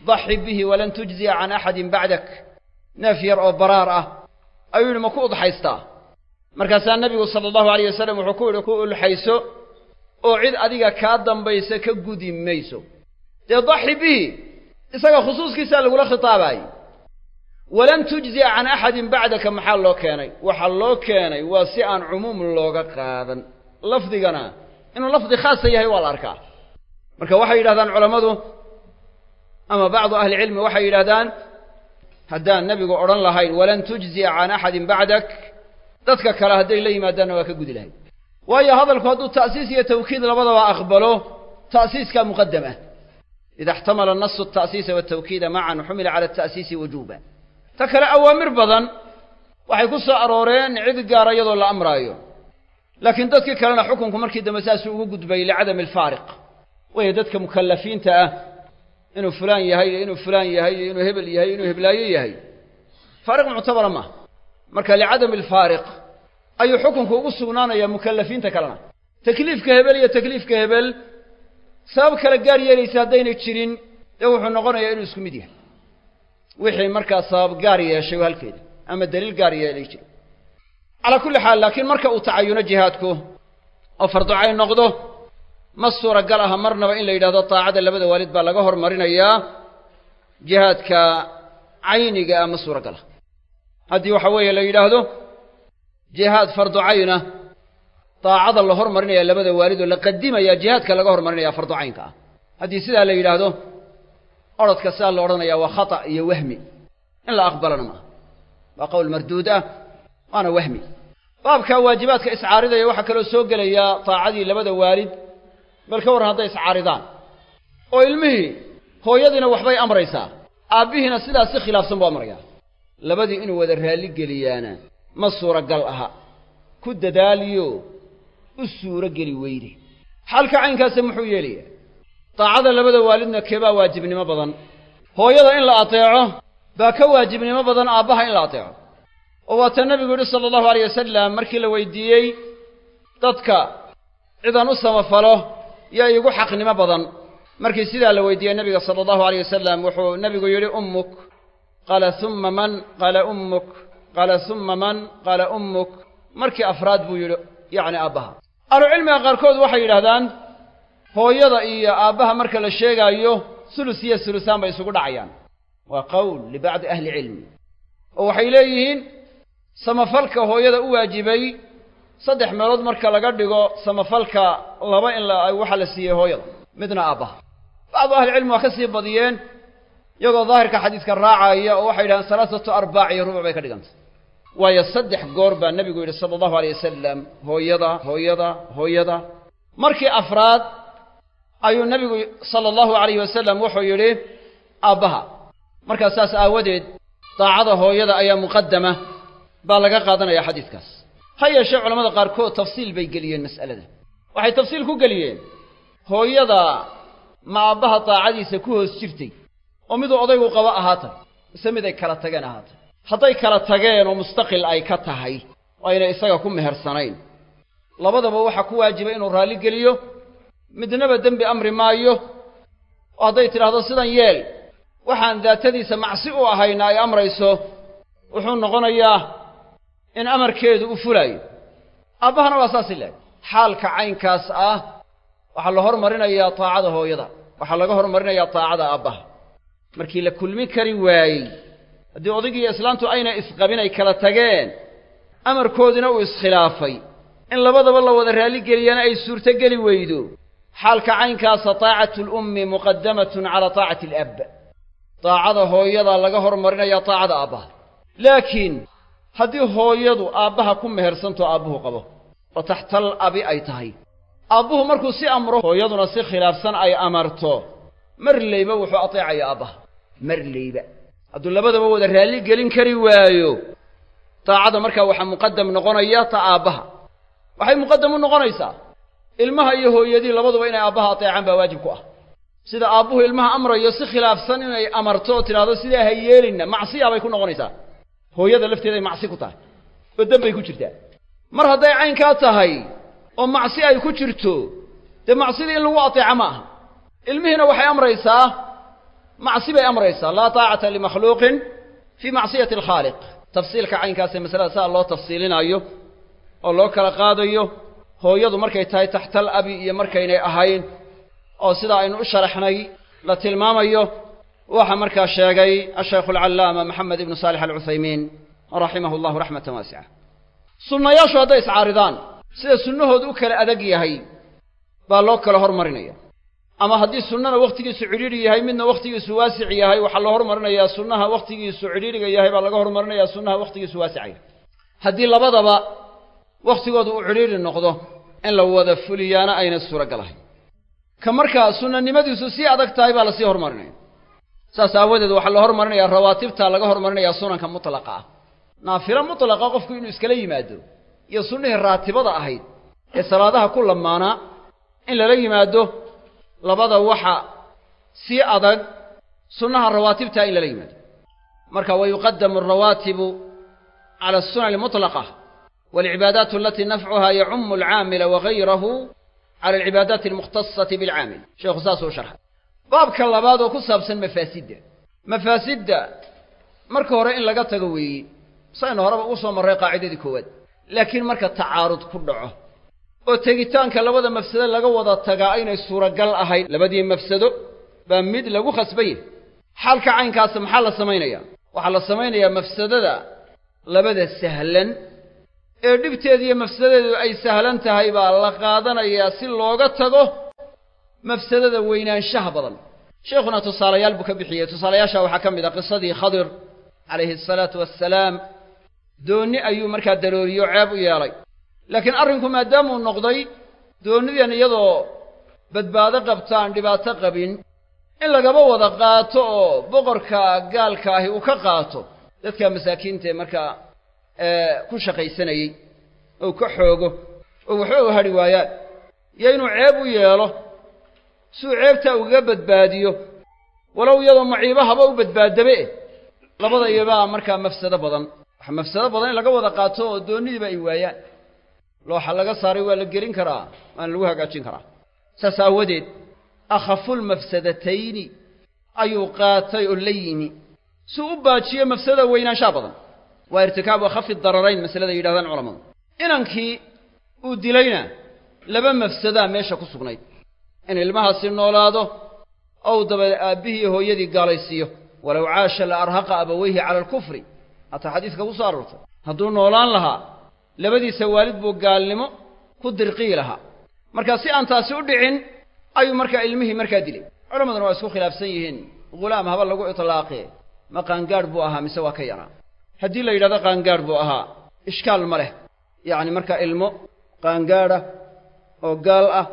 daxi bihi walan tujziya can axadin bacdak. Neef yar oo baraar ah. Ayuu yidhi ma ku udxaystaa markaasaa nebigu sala allahu alayh wasalam wuxuu ku yidhi ku ulxayso oo cid adiga kaa dambaysa ka gudi mayso. Dee daxi bihi isaga khusuuskiisaa lagula khitaabaayey walan tujziya can axadin bacdaka maxaa loo keenay? Waxaa loo keenay waa si aan cumuum looga qaadan. Lafdigana inuu lafdi khaasa yahay waa la arkaa. Marka waxay yidhahdaan culammadu ama bacdu ahlicilmi waxay yidhahdaan haddaan nebigu odhan lahayn walan tujziya can axadin bacdak dadka kale hadday la yimaadaanna waa ka gudi lahayd. Waayo hadalku hadduu ta'siis iyo tawkiid labadaba aqbalo ta'siiskaa muqadam ah ida ixtamala nasu ata'siisa waltawkiida macan xumila cala ata'siisi wujuuba ta kale awaamir badan waxay ku soo arooreen cid gaara iyadoo la amraayo. Laakiin dadkii kalena xukunku markii dambe saasuu ugu gudbay licadami alfaariq. Waayo dadka mukallafiinta ah inuu fulaan yahay iyo inuu fulaan yahay iyo inuu hebel yahay inuu heblaayo yahay. Faariq muctabara maaha marka licadami alfaariq ayuu xukunku ugu sugnaanayaa mukallafiinta kalena. Takliifka hebel iyo takliifka hebel sabab kale gaar yeelaysa haddaynay jirin dee wuxuu noqonayaa inuu isku mid yahay. Wixii markaa sabab gaar yeeshay oo halkeeda ama daliil gaar yeelay jiro calaa kulli xaal laakiin marka uu tacayuno jihaadku oo farducayn noqdo ma suuragal aha marnaba in la yidhahdo taacada labada waalid baa laga hormarinayaa jihaadka cayniga ah ma suuragal ah haddii waxa weeye la yidhaahdo jihaad farducayna daacada la hormarinaya labada waalid oo la qadimaya jihaadka laga hormarinaya farducaynka ah. Haddii sidaa la yidhaahdo orodka sidaa la odhanayaa waa khata iyo wahmi. In la aqbalana maaha. Waa qowl marduud ah waana wahmi. Baabka waajibaadka iscaaridaya waxaa kaloo soo gelayaa taacadii labada waalid bal ka warran hadday iscaaridaan. Oo ilmihii hooyadiina waxbay amraysaa aabbihiina sidaas si khilaafsan buu amrayaa labadii inuu wada raalli geliyaana ma suuragal aha. Ku dadaaliyo u suuro geli weyde. Xalka caynkaase muxuu yeelayaa daacada labada waalidna keebaa waajibnimo badan. Hooyada in la ateeco baa ka waajibnimo badan aabbaha in la ateeco. Oo waata nebigu yidhi sala allahu alayh wasalam markii la weydiiyey dadka cidaan u samafalo yaa iigu xaqnimo badan. Markii sidaa la weydiiyey nebiga sala allahu alayh wasalam wuxuu nebigu yidhi ummuk qaala humma man qaala ummuk qaala humma man qaala ummuk. Markii afraad buu yidhi yacni aabbaha. Ahlucilmiga qaarkood waxay yidhahdaan hooyada iyo aabbaha marka la sheegaayo sulus iyo sulusaan bay isugu dhacayaan. Waa qowl libacdi ahli cilmi. Oo waxay leeyihiin samafalka hooyada u waajibay saddex meelood marka laga dhigo samafalka laba in la waxa la siiyey hooyada midna aabbaha. Bacdu ahlicilmi waa ka sii badiyeen iyagoo daahirka xadiiska raacaya oo waxay yidhahdeen salaasatu arbaac iyo rubuc bay ka dhigantay. Waayo saddex goor baa nebigu yidhi sala allahu alay wasalam hooyada hooyada hooyada. Markii afraad ayuu nebigu sala allahu alayhi wasalam wuxuu yidhi aabbaha markaa saas aawadeed daacada hooyada ayaa muqaddama baa laga qaadanaya xadiidkaas. Ha yeeshee culamada qaarkood tafsiil bay geliyeen mas'alada. Waxay tafsiil ku geliyeen hooyada ma aabbaha daacadiisa ku hoos jirtay oo miduu odaygu qabo ahaatay mise mid ay kala tageen ahaatay. Hadday kala tageen oo mustaqil ay ka tahay oo aynay isaga ku mehersanayn. Labadaba waxaa ku waajiba inuu raalli geliyo midnaba dembi amri maayo oo hadday tidhaahdo sidan yeel waxaan daatadiisa macsi u ahayna ay amrayso wuxuu noqonayaa in amarkeedu u fulaayo. Aabbahana waa saasi leeg xaalka caynkaas ah waxaa la hormarinayaa taacada hooyada. Waxaa laga hormarinayaa taacada aabbaha markii la kulmin kari waayey haddii odaygiiyo islaantu ayna isqabin ay kala tageen amarkoodina uu iskhilaafay. In labadaba la wada raalligeliyana ay suurtogeli weydo. Xaalka caynkaasa taacatu lummi muqadamatun calaa taacati alab daacada hooyada laga hormarinaya taacada aabbaha laakiin haddii hooyadu aabbaha ku mehersanto aabbuhu qabo. Oo taxtal abi ay tahay. Aabbuhu markuu si amro hooyaduna si khilaafsan ay amarto. Marleyba wuxuu ateecayaa aabbaha marleyba hadduu labadaba wada raalli gelin kari waayo daacada markaa waxaa muqadam noqonaya ta aabbaha. Waxay muqadam u noqonaysaa ilmaha iyo hooyadii labaduba inay aabbaha ateecaan baa waajib ku ah. Sida aabbuhu ilmaha amrayo si khilaafsan inay amarto oo tidhaahdo sidaa ha yeelinna macsiya bay ku noqonaysaa. Hooyada lafteeday macsi ku tahay oo dembay ku jirtaa. Mar hadday caynkaa tahay oo macsi ay ku jirto dee macsidii in lagu ateeca ma aha ilmihiina waxay amraysaa macsi bay amraysaa laa taacata limakhluuqin fii macsiyati alkhaaliq. Tafsiilka caynkaasee masalada saa loo tafsiilinaayo oo loo kala qaadayo hooyadu markay tahay taxtal abi iyo markaynay ahayn oo sidaa aynu u sharaxnay la tilmaamayo waxa markaa sheegay ashaykhu alcallaama maxamed ibnu saalix alcuthaymiin raximahu allahu raxmatan waasica sunnayaashu hadday iscaaridaan sida sunnahoodu u kala adag yahay baa loo kala hormarinaya ama haddii sunnana wakhtigiisu cidhiidhi yahay midna wakhtigiisu waasic yahay waxaa loo hormarinayaa sunnaha wakhtigiisu cidhiidhiga yahay baa laga hormarinayaa sunnaha wakhtigiisu waasic yahay haddii labadaba wakhtigooda uu cidhiidhi noqdo in la wada fuliyaana ayna suuragal ahayn ka markaa sunnanimadiisu sii adag tahay baa la sii hormarinaya saas aawadeed waxaa la hormarinayaa rawaatibta laga hormarinayaa sunanka mutlaqa ah. Naafilo mutlaqa qofku inuu iskala yimaado iyo sunnihii raatibada ahayd ee salaadaha ku lamaanaa in lala yimaado labada waxa si adag sunnaha rawaatibta in lala yimaado. Marka wayuqadamu alrawaatibu cala alsunan almutlaqa waalcibaadaat alatii nafcuha yacumu alcaamila wagayrahu cala alcibaadaati almukhtasati bilcaamil sheekhu saasuu sharxay baabka labaad oo ku saabsan mafaasidda mafaasidda marka hore in laga tago weeye saynu horeba uu soo marray qaacidadii koowaad. Laakiin marka tacaarud ku dhaco oo tegitaanka labada mafsado laga wada tagaa aynay suuragal ahayn labadii mafsado baa mid lagu khasbaya xaalka caynkaasa maxaa la samaynayaa waxaa la samaynayaa mafsadada labada sahlan. Ee dhibteeda iyo mafsadadeedu ay sahlan tahay baa la qaadanayaa si looga tago mafsadada weynaanshaha badan. Sheekhuna tusaalayaal buu ka bixiyey. Tusaalayaasha waxaa ka mid ah qisadii khadir calayhi asalaatu wassalaam. Doonni ayuu markaa darooriyo ceeb u yeelay laakiin arrinku maadaamuu noqday doonnidan iyadoo badbaado qabta aan dhibaato qabin in lagaba wada qaato oo boqorka gaalka ahi uu ka qaato dadka masaakiinta ee markaa ku shaqaysanayey ou ka xoogo oo waxba u hadhi waayaan. Iyo inuu ceeb u yeelo siuu ceebtaa ugaga badbaadiyo walow iyadoo maciibo haba u badbaadabe labada iyobaa markaa mafsado badan. Waxa mafsado badan in laga wada qaato oo doonidiiba ay waayaan looxa laga saaray waa la gelin karaa waana lagu hagaajin karaa. Saas aawadeed akhafulmafsadatayni ayuu qaatay oo la yimi. Si u baajiyo mafsadada weynaanshaha badan waa irtikaabu akhafi dararayn masalada yidhahdaan culammadu inankii uu dilayna laba mafsadaa meesha ku sugnayd. In ilmahaasi noolaado ow dabeed aabbihii hooyadii gaalaysiiyo. Walow caasha la arhaqa abaweyhi cala alkufri hataa xadiiska ku soo aroortay. Hadduu noolaan lahaa labadiisa waalid buu gaalnimo ku dirqii lahaa. Marka si aan taasi u dhicin ayuu markaa ilmihii markaa dilay. Culammaduna waa isku khilaafsan yihiin. Ghulaam haba lagu itlaaqe ma qaangaadh buu ahaa mise waa ka yaraa? Haddii la yidhahdo qaangaadh buu ahaa ishkaal ma leh. Yacni markaa ilmo qaangaadha oo gaal ah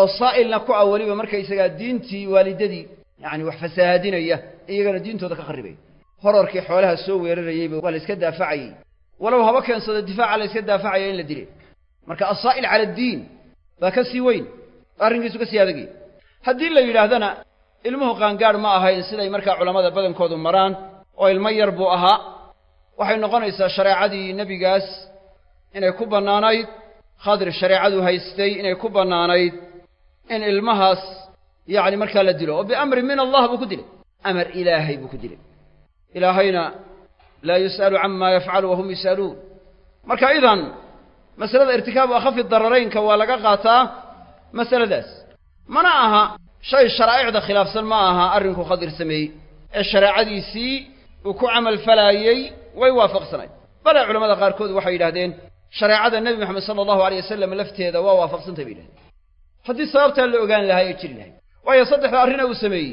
oo saa'ilna ku ah weliba markaysagaa diintii waalidadii yacni wax fasaahadinaya iyagana diintooda ka kharribay horarkii xoolaha soo weerarayeyba waa la iska daafacayey walow haba keensado difaaca la iska daafacaya in la dile marka asaa'il cala addiin baa ka sii weyn arrinkiisu ka sii adagay haddii la yidhaahdana ilmuhu qaangaadh ma ahayn siday markaa culammada badankoodu maraan oo ilmo yar buu ahaa waxay noqonaysaa shareecadii nebigaas inay ku bannaanayd khadir shareecadu haystay inay ku bannaanayd in ilmahaas yacni markaa la dilo oo biamri min allah buu ku dilay. Amar ilaahay buu ku dilay laa yus'alu camaa yafcalu wahum yus'aluun marka idan masalada irtikaabu akhafi dararaynka waa laga qaataa masaladaas mana aha shay sharaa'icda khilaafsan ma aha arrinku khadir sameeyey. Ee shareecadiisii uu ku camal falaayey way waafaqsanayd. Bale culamada qaarkood waxay yidhahdeen shareecada nebi moxamed sala allahu aleyh wasalam lafteeda waa waafaqsantay bay yidhahdeen haddii sababtaa la ogaan lahaa ee jiri lahay waayo saddexda arrina uu sameeyey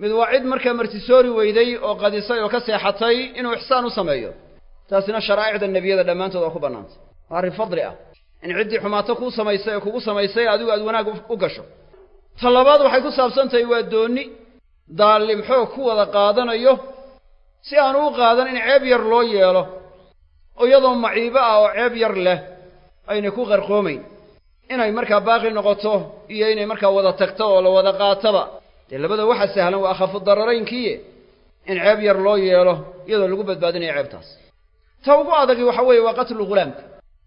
mid waa cid markaa martisoori weyday oo qadisay oo ka seexatay inuu ixsaan u sameeyo. Taasina sharaa'icda nebiyada dhammaantood waa ku bannaantay. Waa arrin fadli ah. In ciddii xumaato kuu samaysay oo kugu samaysay adigu aad wanaag u gasho. Ta labaad waxay ku saabsan tahay waa doonni daallim xoog ku wada qaadanayo si aanu u qaadan in ceeb yar loo yeelo oo iyadoo maciibo ah oo ceeb yar leh aynay ku qarqoomayn. Inay markaa baaqi noqoto iyo inay markaa wada tagto oo la wada qaataba dee labada waxa sahlan waa akhafu dararaynkiiye in ceeb yar loo yeelo iyadoo lagu badbaadinayo ceebtaas. Ta ugu adagi waxa weeye waa qatlu ghulaamka.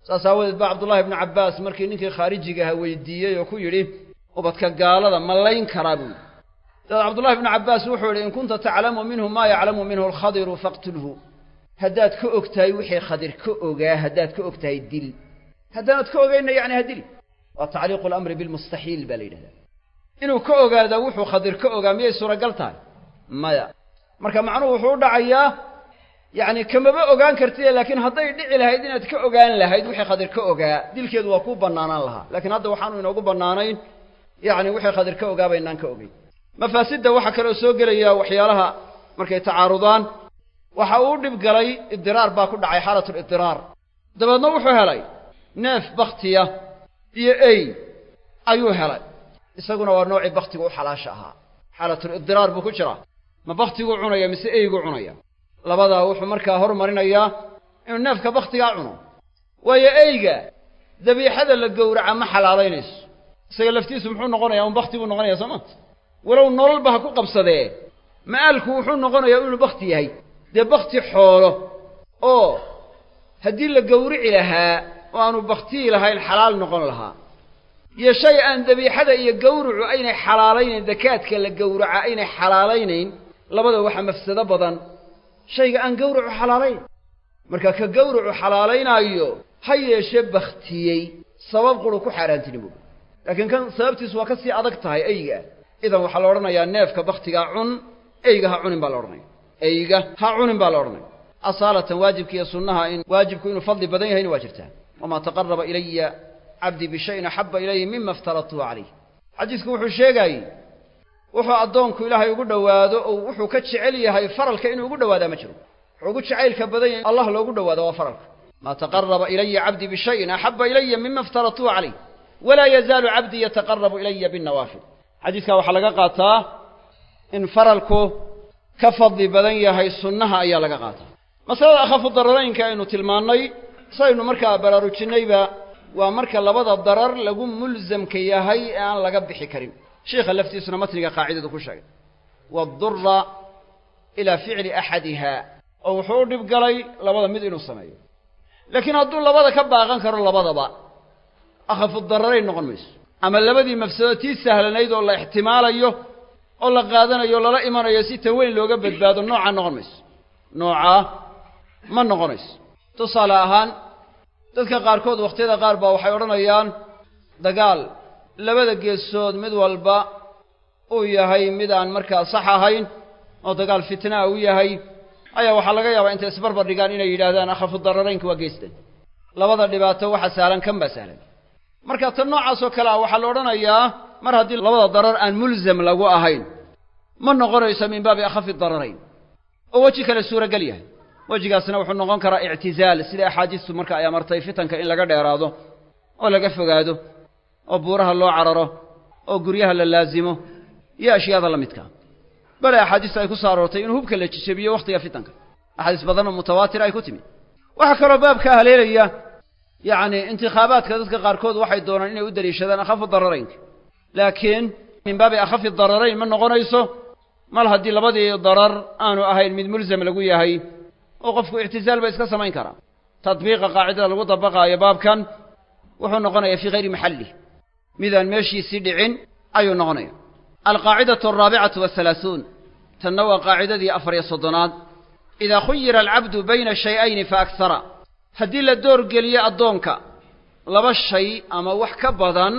Saas aawadeed baa cabdullahi ibnu cabbaas markii ninkii khaarijigaha weydiiyey oo ku yidhi ubadka gaalada ma layn karaa buu daad cabdullahi ibnu cabbaas wuxuu yidhi in kunta taclamu minhu maa yaclamu minhu alkhadiru faqtulhu. Haddaad ka og tahay wixii khadir ka ogaa haddaad ka og tahay dil. Haddaanad ka ogaynna yacni ha dili waa tacliiqu alamri bilmustaxiil baa la yidhahdaa inuu ka ogaadaa wuxuu khadir ka ogaa miyay suuragal tahay? Maya. Marka macnuhu wuxuu u dhacayaa yacni kamaba ogaan kartide laakiin hadday dhici lahayd inaad ka ogaan lahayd wixii khadir ka ogaa dilkeedu waa kuu bannaanaan lahaa. Laakiin hadda waxaanu inoogu bannaanayn yacni wixii khadir ka ogaa baynaan ka ogeyn. Mafaasidda waxaa kaloo soo gelaya waxyaalaha markay tacaarudaan. Waxa uu dhib galay idiraar baa ku dhacay xaalatul idiraar dabeedna wuxuu helay neef bakhtiya iyo ey ayuu helay isaguna waa noocii bakhtigu u xalaasha ahaa. Xaalatul idiraar buu ku jiraa ma bakhtiguu cunaya mise eyguu cunaya? Labadaa wuxuu markaa hormarinayaa inuu neefka bakhtigaa cuno. Waayo eyga dabiixada la gowraca ma xalaalaynayso isaga laftiisu muxuu noqonayaa un bakhti buu noqonaya soo ma? Walow nololba ha ku qabsadee ma'aalku wuxuu noqonayaa inuu bakhti yahay. Dee bakhti xoolo oo haddii la gowrici lahaa oo aanu bakhtiyi lahayn xalaal noqon lahaa iyo shay aan dabiixada iyo gawrucu aynay xalaalaynayn dakaadka la gowraca aynay xalaalaynayn labada waxaa mafsado badan shayga aan gawrucu xalaalayn. Marka ka gawrucu xalaalaynaayo ha yeeshee bakhtiyey sabab quru ku xaaraantinimo laakiin kan sababtiisu waa ka sii adag tahay eyga. Idan waxaa la odhanayaa neefka bakhtigaa cun eyga ha cunin baa la odhanaya. Eyga ha cunin baa la odhanaya. Asaalatan waajibka iyo sunnaha in waajibku inuu fadli badan yahayna waa jirtaa. Wamaa taqaraba ilaya cabdii bishayin axabba ilayhi mima iftaradtuhu calayh xadiisku wuxuu sheegaayey wuxuu addoonku ilaahay ugu dhowaado oo wuxuu ka jecel yahay faralka inuu ugu dhowaadaa ma jiro. Wuxuu ugu jacaylka badan yahay allah loogu dhowaado waa faralka. Maa taqaraba ilaya cabdii bishayin axabba ilaya mima iftaradtuhu calayh walaa yazaalu cabdii yataqarabu ilaya binnawaafil. Xadiiskaa waxaa laga qaataa in faralku ka fadli badan yahay sunnaha ayaa laga qaataa. Masalada akhafu dararaynka aynu tilmaannay saynu markaa baraarujinnayba waa marka labada darar lagu mulsamka yahay ee aan laga bixi karin. Sheikha laftiisuna matniga qaacidadu ku sheegay. Waadurra ilaa ficli axadiha oo wuxuu u dhib galay labada mid inuu sameeyo. Laakiin hadduu labada ka baaqan karo labadaba akhafu dararayn noqon mayso. Ama labadii mafsado tii sahlanayd oo la ixtimaalayo oo la qaadanayo lala imanayo si ta weyn looga badbaado noocaa noqon mayso. Noocaa ma noqonayso tusaale ahaan dadka qaarkood wakhtiyada qaar baa waxay odhanayaan dagaal labada geesood mid walba uu yahay mid aan markaa sax ahayn oo dagaal fitnaa uu yahay. Ayaa waxaa laga yaabaa intay isbarbar dhigaan inay yidhaahdaan akhafu dararaynka waa geestan labada dhibaato waxa sahlan kan baa sahlan marka tan noocaasoo kale ah waxaa la odhanayaa mar haddii labada darar aan mulsam lagu ahayn ma noqonayso min baabi akhafi dararayn oo weji kale suuragel yahay wejigaasna wuxuu noqon karaa ictizaal. Sida axaadiistu marka ay amartay fitanka in laga dheeraado oo laga fogaado oo buuraha loo cararo oo guryaha la laasimo iyo ashyaada la midkaa bale axaadiistu ay ku soo aroortay inuu hubka la jejebiyo wakhtiga fitanka. Axaadiis badan oo mutawaatir ay ku timi. Waxaa kaloo baabkaa haleelaya yacni intikhaabaadka dadka qaarkood waxay doonaan inay u daliishadaan akhafu dararaynka laakiin min baabi akhafi dararayn ma noqonayso mal haddii labadii darar aanu ahayn mid mulsam lagu yahay oo qofku ictizaal ba iska samayn karaa tadbiiqa qaacidada lagu dabaqaayo baabkan wuxuu noqonayaa fii hayri maxallih midaan meeshiisii dhicin ayuu noqonaya alqaacidatu alraabicatu wahalaahuun tanna waa qaacidadii afar iyo soddonaad. Idaa khuyira alcabdu bayna shay-ayni fa akhara haddii la doorgeliyo addoonka laba shay ama wax ka badan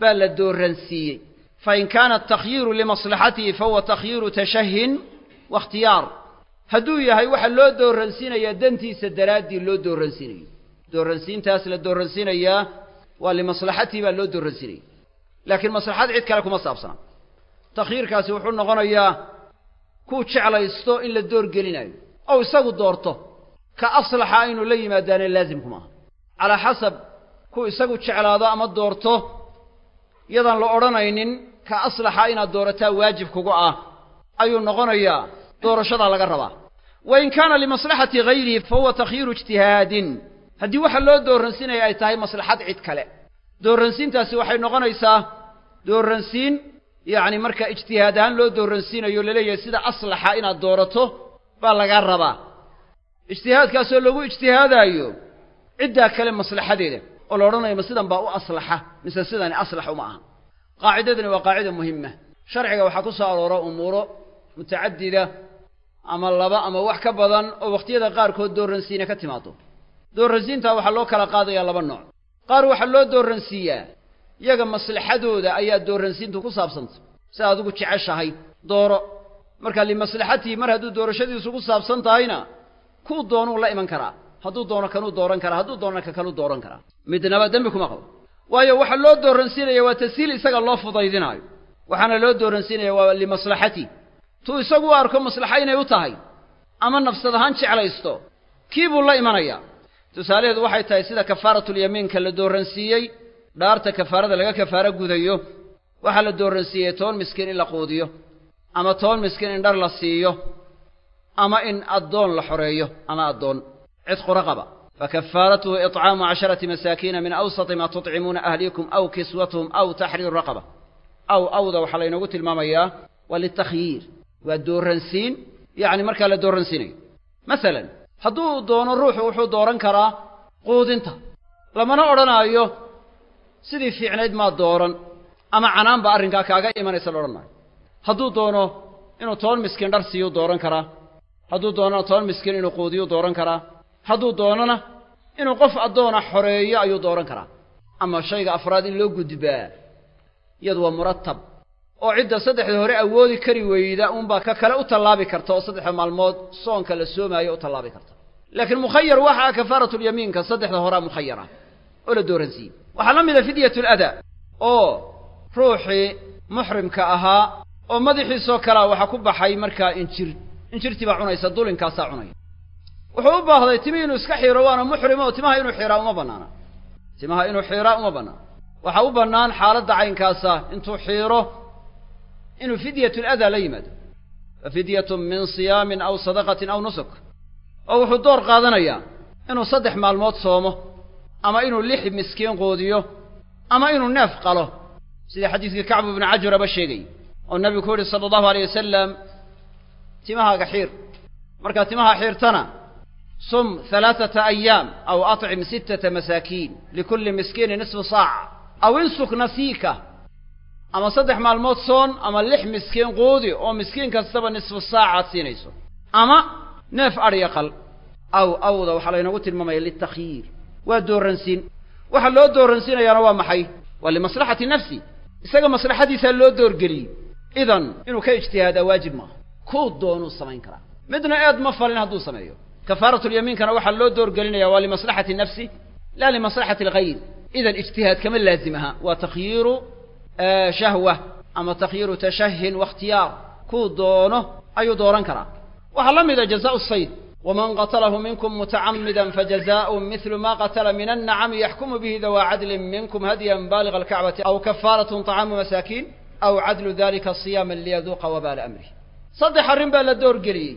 baa la dooransiiyey fain kaana atakhyiiru limaslaxatihi fahuwa takhyiiru tashahin waاkhtiyaar hadduu yahay waxa loo dooransiinayaa dantiisa daraaddii loo dooransiinayo dooransiintaas la dooransiinayaa waa limaslaxatihi baa loo dooransiinaya laakiin maslaxad cid kale kuma saabsana takhyiirkaasi wuxuu noqonayaa kuu jeclaysto in la doorgelinayo ou isagu doorto. Ka aslaxa aynu la yimaadaane laazimku maaha calaa xasab kuu isagu jeclaado ama doorto yadaan la odhanaynin ka aslaxa inaad doorataa waajib kugu ah ayuu noqonayaa doorashadaa laga rabaa. Wa in kaana limaslaxati hayrihi fa huwa takhyiiru ijtihaadin. Haddii waxa loo dooransiinaya ay tahay maslaxad cid kale. Dooransiintaasi waxay noqonaysaa dooransiin yacni marka ijtihaad ahaan loo dooransiinayo la leeyahay sida aslaxa inaad doorato baa laga rabaa. Ijtihaadkaasoo lagu ijtihaadaayo ciddaa kale maslaxadeeda oo la odhanayo ma sidan baa u aslaxa mise sidani aslax uma aha. Qaacidadani waa qaacida muhima sharciga waxaa ku soo aroora umuuro mutacadida ama laba ama wax ka badan oo wakhtiyada qaarkood dooransiine ka timaado dooransiintaa waxaa loo kala qaadayaa laba nooc. Qaar waxaa loo dooransiiyaa iyaga maslaxadooda ayaa dooransiintu ku saabsanta si adigu jeceshahay dooro. Marka limaslaxatihi mar hadduu doorashadiisu ku saabsan tahayna kuu doonuu la iman karaa. Hadduu doono kanuu dooran karaa hadduu doona ka kaluu dooran karaa. Midnaba dembi kuma qabo waayo waxaa loo dooransiinaya waa tashiil isaga loo fudaydinaayo. Waxaana loo dooransiinaya waa limaslaxatihi tuu isagu u arko maslaxa inay u tahay ama nafsad ahaan jeclaysto kii buu la imanayaa tusaalaheedu waxay tahay sida kafaaratulyamiinka la dooransiiyey dhaarta kafaarada laga kafaaro gudayo waxaa la dooransiiyey toban miskiin in la quudiyo ama toban miskiin in dhar la siiyo ama in addoon la xoreeyo ama addoon. Cidqu raqaba fakafaaratuhu iطcaamu casharati masaakiina min awsati maa tuطcimuuna ahliikum aw kiswatuhum aw taxriiru raqaba. Aw awda waxaa laynoogu tilmaamayaa waa litakhyiir waa dooransiin. Yacni markaa la dooransiinayo. Masalan hadduu doono ruuxu wuxuu dooran karaa quudinta. Lamana odhanaayo sidii fiicnayd maa dooran ama canaan baa arrinkaa kaaga imanaysa la odhan maayo. Hadduu doono inuu toban miskiin dhar siiyuu dooran karaa. Hadduu doonona toban miskiin inuu quudiyuu dooran karaa. Hadduu doonona inuu qof addoona xoreeyo ayuu dooran karaa. Ama shayga afraad in loo gudbaa iyadu waa muratab oo cidda saddexda hore awoodi kari weyda uunbaa ka kale u tallaabi karta oo saddexda maalmood soonka la soomaayo u tallaabi karta. Laakiin mukhayar waxa ah kafaaratulyamiinka saddexda horea mukhayar ah oo la dooransiiyey. Waxaa la mida fidyat ladaa oo ruuxii muxrimka ahaa oo madaxiisoo kalea waxaa ku baxay markaa injir injirtii baa cunaysa dulinkaasaa cunaya. Wuxuu u baahday timi inuu iska xiiro waana muxrim oo timaha inuu xiiraa uma bannaana. Timaha inuu xiiraa uma bannaana. Waxaa u bannaan xaaladda caynkaasa intuu xiiro inuu fidyat ladaa la yimaado fa fidyatun min siyaamin aw sadaqatin aw nusuk oo wuxuu door qaadanayaa inuu saddex maalmood soomo ama inuu lix miskiin quudiyo ama inuu neef qalo sida xadiiskii kacbu ibnu cajuraba sheegay oo nabigu ku yidhi sala allahu alayh wasalam timahaaga xiir markaad timaha xiirtana sum halaaثata ayaam aw aطcim sittata masaakiin likulli miskiinin nisfu saac aw insuk nasiika ama saddex maalmood soon ama lix miskiin quudi oo miskiin kastaba nisfu saacaad siinayso. Ama neef adhiya qal. Aw awda waxaa laynagu tilmaamaya litakhyiir waa dooransiin. Waxa loo dooransiinayaana waa maxay? Waa limaslaxati nafsi. Isaga maslaxadiisaa loo doorgeliyey. Idan inuu ka ijtihaadaa waajib maaha. Kuu doonuu samayn karaa. Midna eed ma falin hadduu sameeyo. Kafaaratulyamiinkana waxaa loo doorgelinaya waa limaslaxati nafsi laa limaslaxati alghayr idan ijtihaad kama laazim aha waa takhyiiru shahwa ama takhyiiru tashahin waاkhtiyaar kuu doono ayuu dooran karaa waxaa la mida jazaau sayd waman qatalahu minkum mutacamida fajazaءun mihlu ma qatala min annacami yaxkumu bihi dawaa cadlin minkum hadyan baaliga alkacbati aw kafaaratun طacaamu masaakiin aw cadlu dalika siyaaman liyaduuqa wabaala amrih saddex arrin baa la doorgeliyey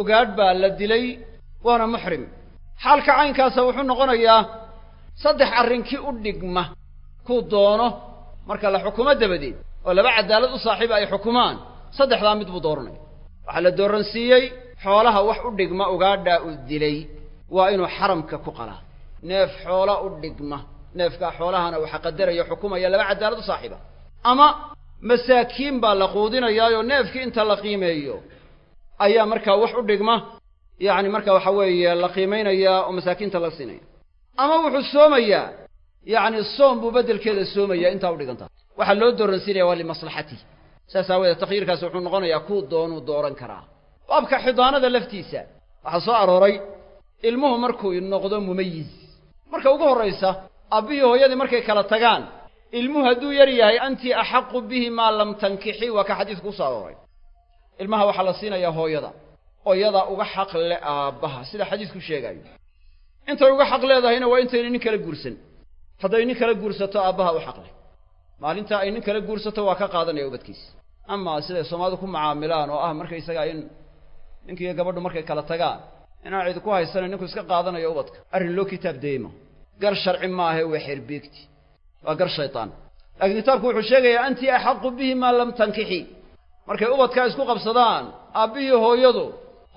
ugaadh baa la dilay waana muxrim xaalka caynkaasa wuxuu noqonayaa saddex arrinkii u dhigma kuu doono marka la xukumo dabadeed oo laba cadaalad u saaxiiba ay xukumaan saddexdaa mid buu dooranaya waxaa la dooransiiyey xoolaha wax u dhigma ugaadhaa uu dilay waa inuu xaramka ku qalaa. Neef xoola u dhigma neefkaa xoolahana waxa qadaraya xukumaya laba cadaalad u saaxiiba. Ama masaakiin baa la quudinayaayoo neefkii inta la qiimeeyo ayaa markaa wax u dhigma yacni marka waxa weeye la qiimaynayaa oo masaakiinta la siinaya ama wuxuu soomayaa yacni soom buu beddelkeeda soomayaa intaa u dhigantaa waxaa loo dooransiinaya waa limaslaxatih saas aaweedee takhyiirkaasi wuxuu noqonayaa kuu doonuu dooran karaa. Baabka xidaanada laftiisa waxaa soo arooray ilmuhu markuu noqdo mumayiz. Marka ugu horraysa aabbihii hooyadii markay kala tagaan ilmuhu hadduu yar yahay anti axaqu bihi maa lam tankixi waa ka xadiidku u soo arooray. Ilmaha waxaa la siinayaa hooyada oo iyadaa uga xaq le aabbaha sida xadiidku sheegaayo. Intay uga xaq leedahayna waa intayna nin kala guursan hadday nin kala guursato aabbaha u xaq leh maalintaa ay nin kala guursato waa ka qaadanaya ubadkiisa. Amaa siday soomaalidu ku macaamilaan oo ah markaysagaa in ninkiiyo gabadhu markay kala tagaan inaan cidi ku haysana ninku iska qaadanayo ubadka. Arrin loo kitaab deema gar sharci maahe waa xerbeegti waa gar shaytaan. Laakiin kitaabku wuxuu sheegayaa anti axaqu bihi maa lam tankixi markay ubadkaa isku qabsadaan aabbihii hooyadu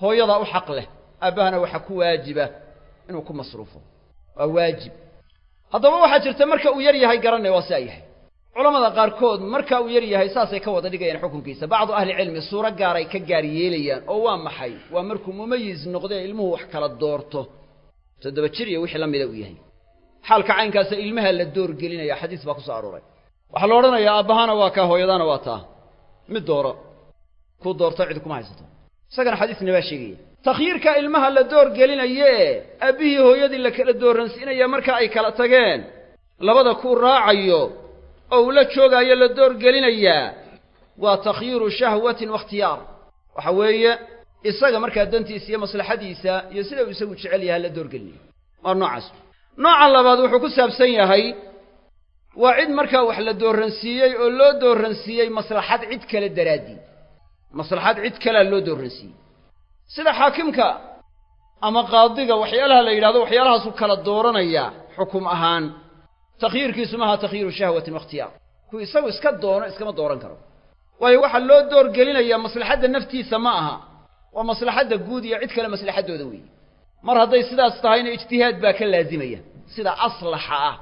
hooyadaa u xaq leh aabbahana waxaa ku waajiba inuu ku masruufo. Waa waajib haddaba waxaa jirta marka uu yar yahay garanay waa siaa yahay. Culamada qaarkood marka uu yar yahay saasay ka wada dhigayaan xukunkiisa. Bacdu ahlicilmi suuro gaaray ka gaar yeelayaan oo waa maxay? Waa markuu mumayiz noqdee ilmuhu wax kala doorto. Toddoba jir iyo wixii la mida uu yahay. Xaalka caynkaasa ilmaha la door gelinaya xadiis baa ku soo arooray. Waxaa la odhanayaa aabbahana waa kaa hooyadaana waa taa. Mid dooro. Kuu doorto cid kuma haysato. Isagana xadiisna baa sheegaya takhyiirka ilmaha la door gelinayee aabbihii hooyadii la kala dooransiinaya marka ay kala tageen labada kuu raacayo oo uu la joogaayo la door gelinayaa waa takhyiiru shahwatin wakhtiyaar waxa weeye isaga markaa dantiisa iyo maslaxadiisa iyo sida uu isagu jecel yahay la door gelinaya waa noocaas. Nooca labaad wuxuu ku saabsan yahay waa cid markaa wax la dooransiiyey oo loo dooransiiyey maslaxad cid kale daraaddii maslaxad cid kalea loo dooransiiyey sida xaakimka ama qaadiga waxyaalaha la yidhahdo waxyaalahaasuu kala dooranayaa xukum ahaan. Takhyiirkiisu maaha takhyiiru shahwatin wakhtiyaar kuu isagu iska doono iskama dooran karo. Waayo waxaa loo door gelinayaa maslaxadda naftiisa ma aha. Waa maslaxadda guud iyo cid kale maslaxaddooda weeye. Mar hadday sidaas tahayna ijtihaad baa ka laazimaya sida aslaxa ah.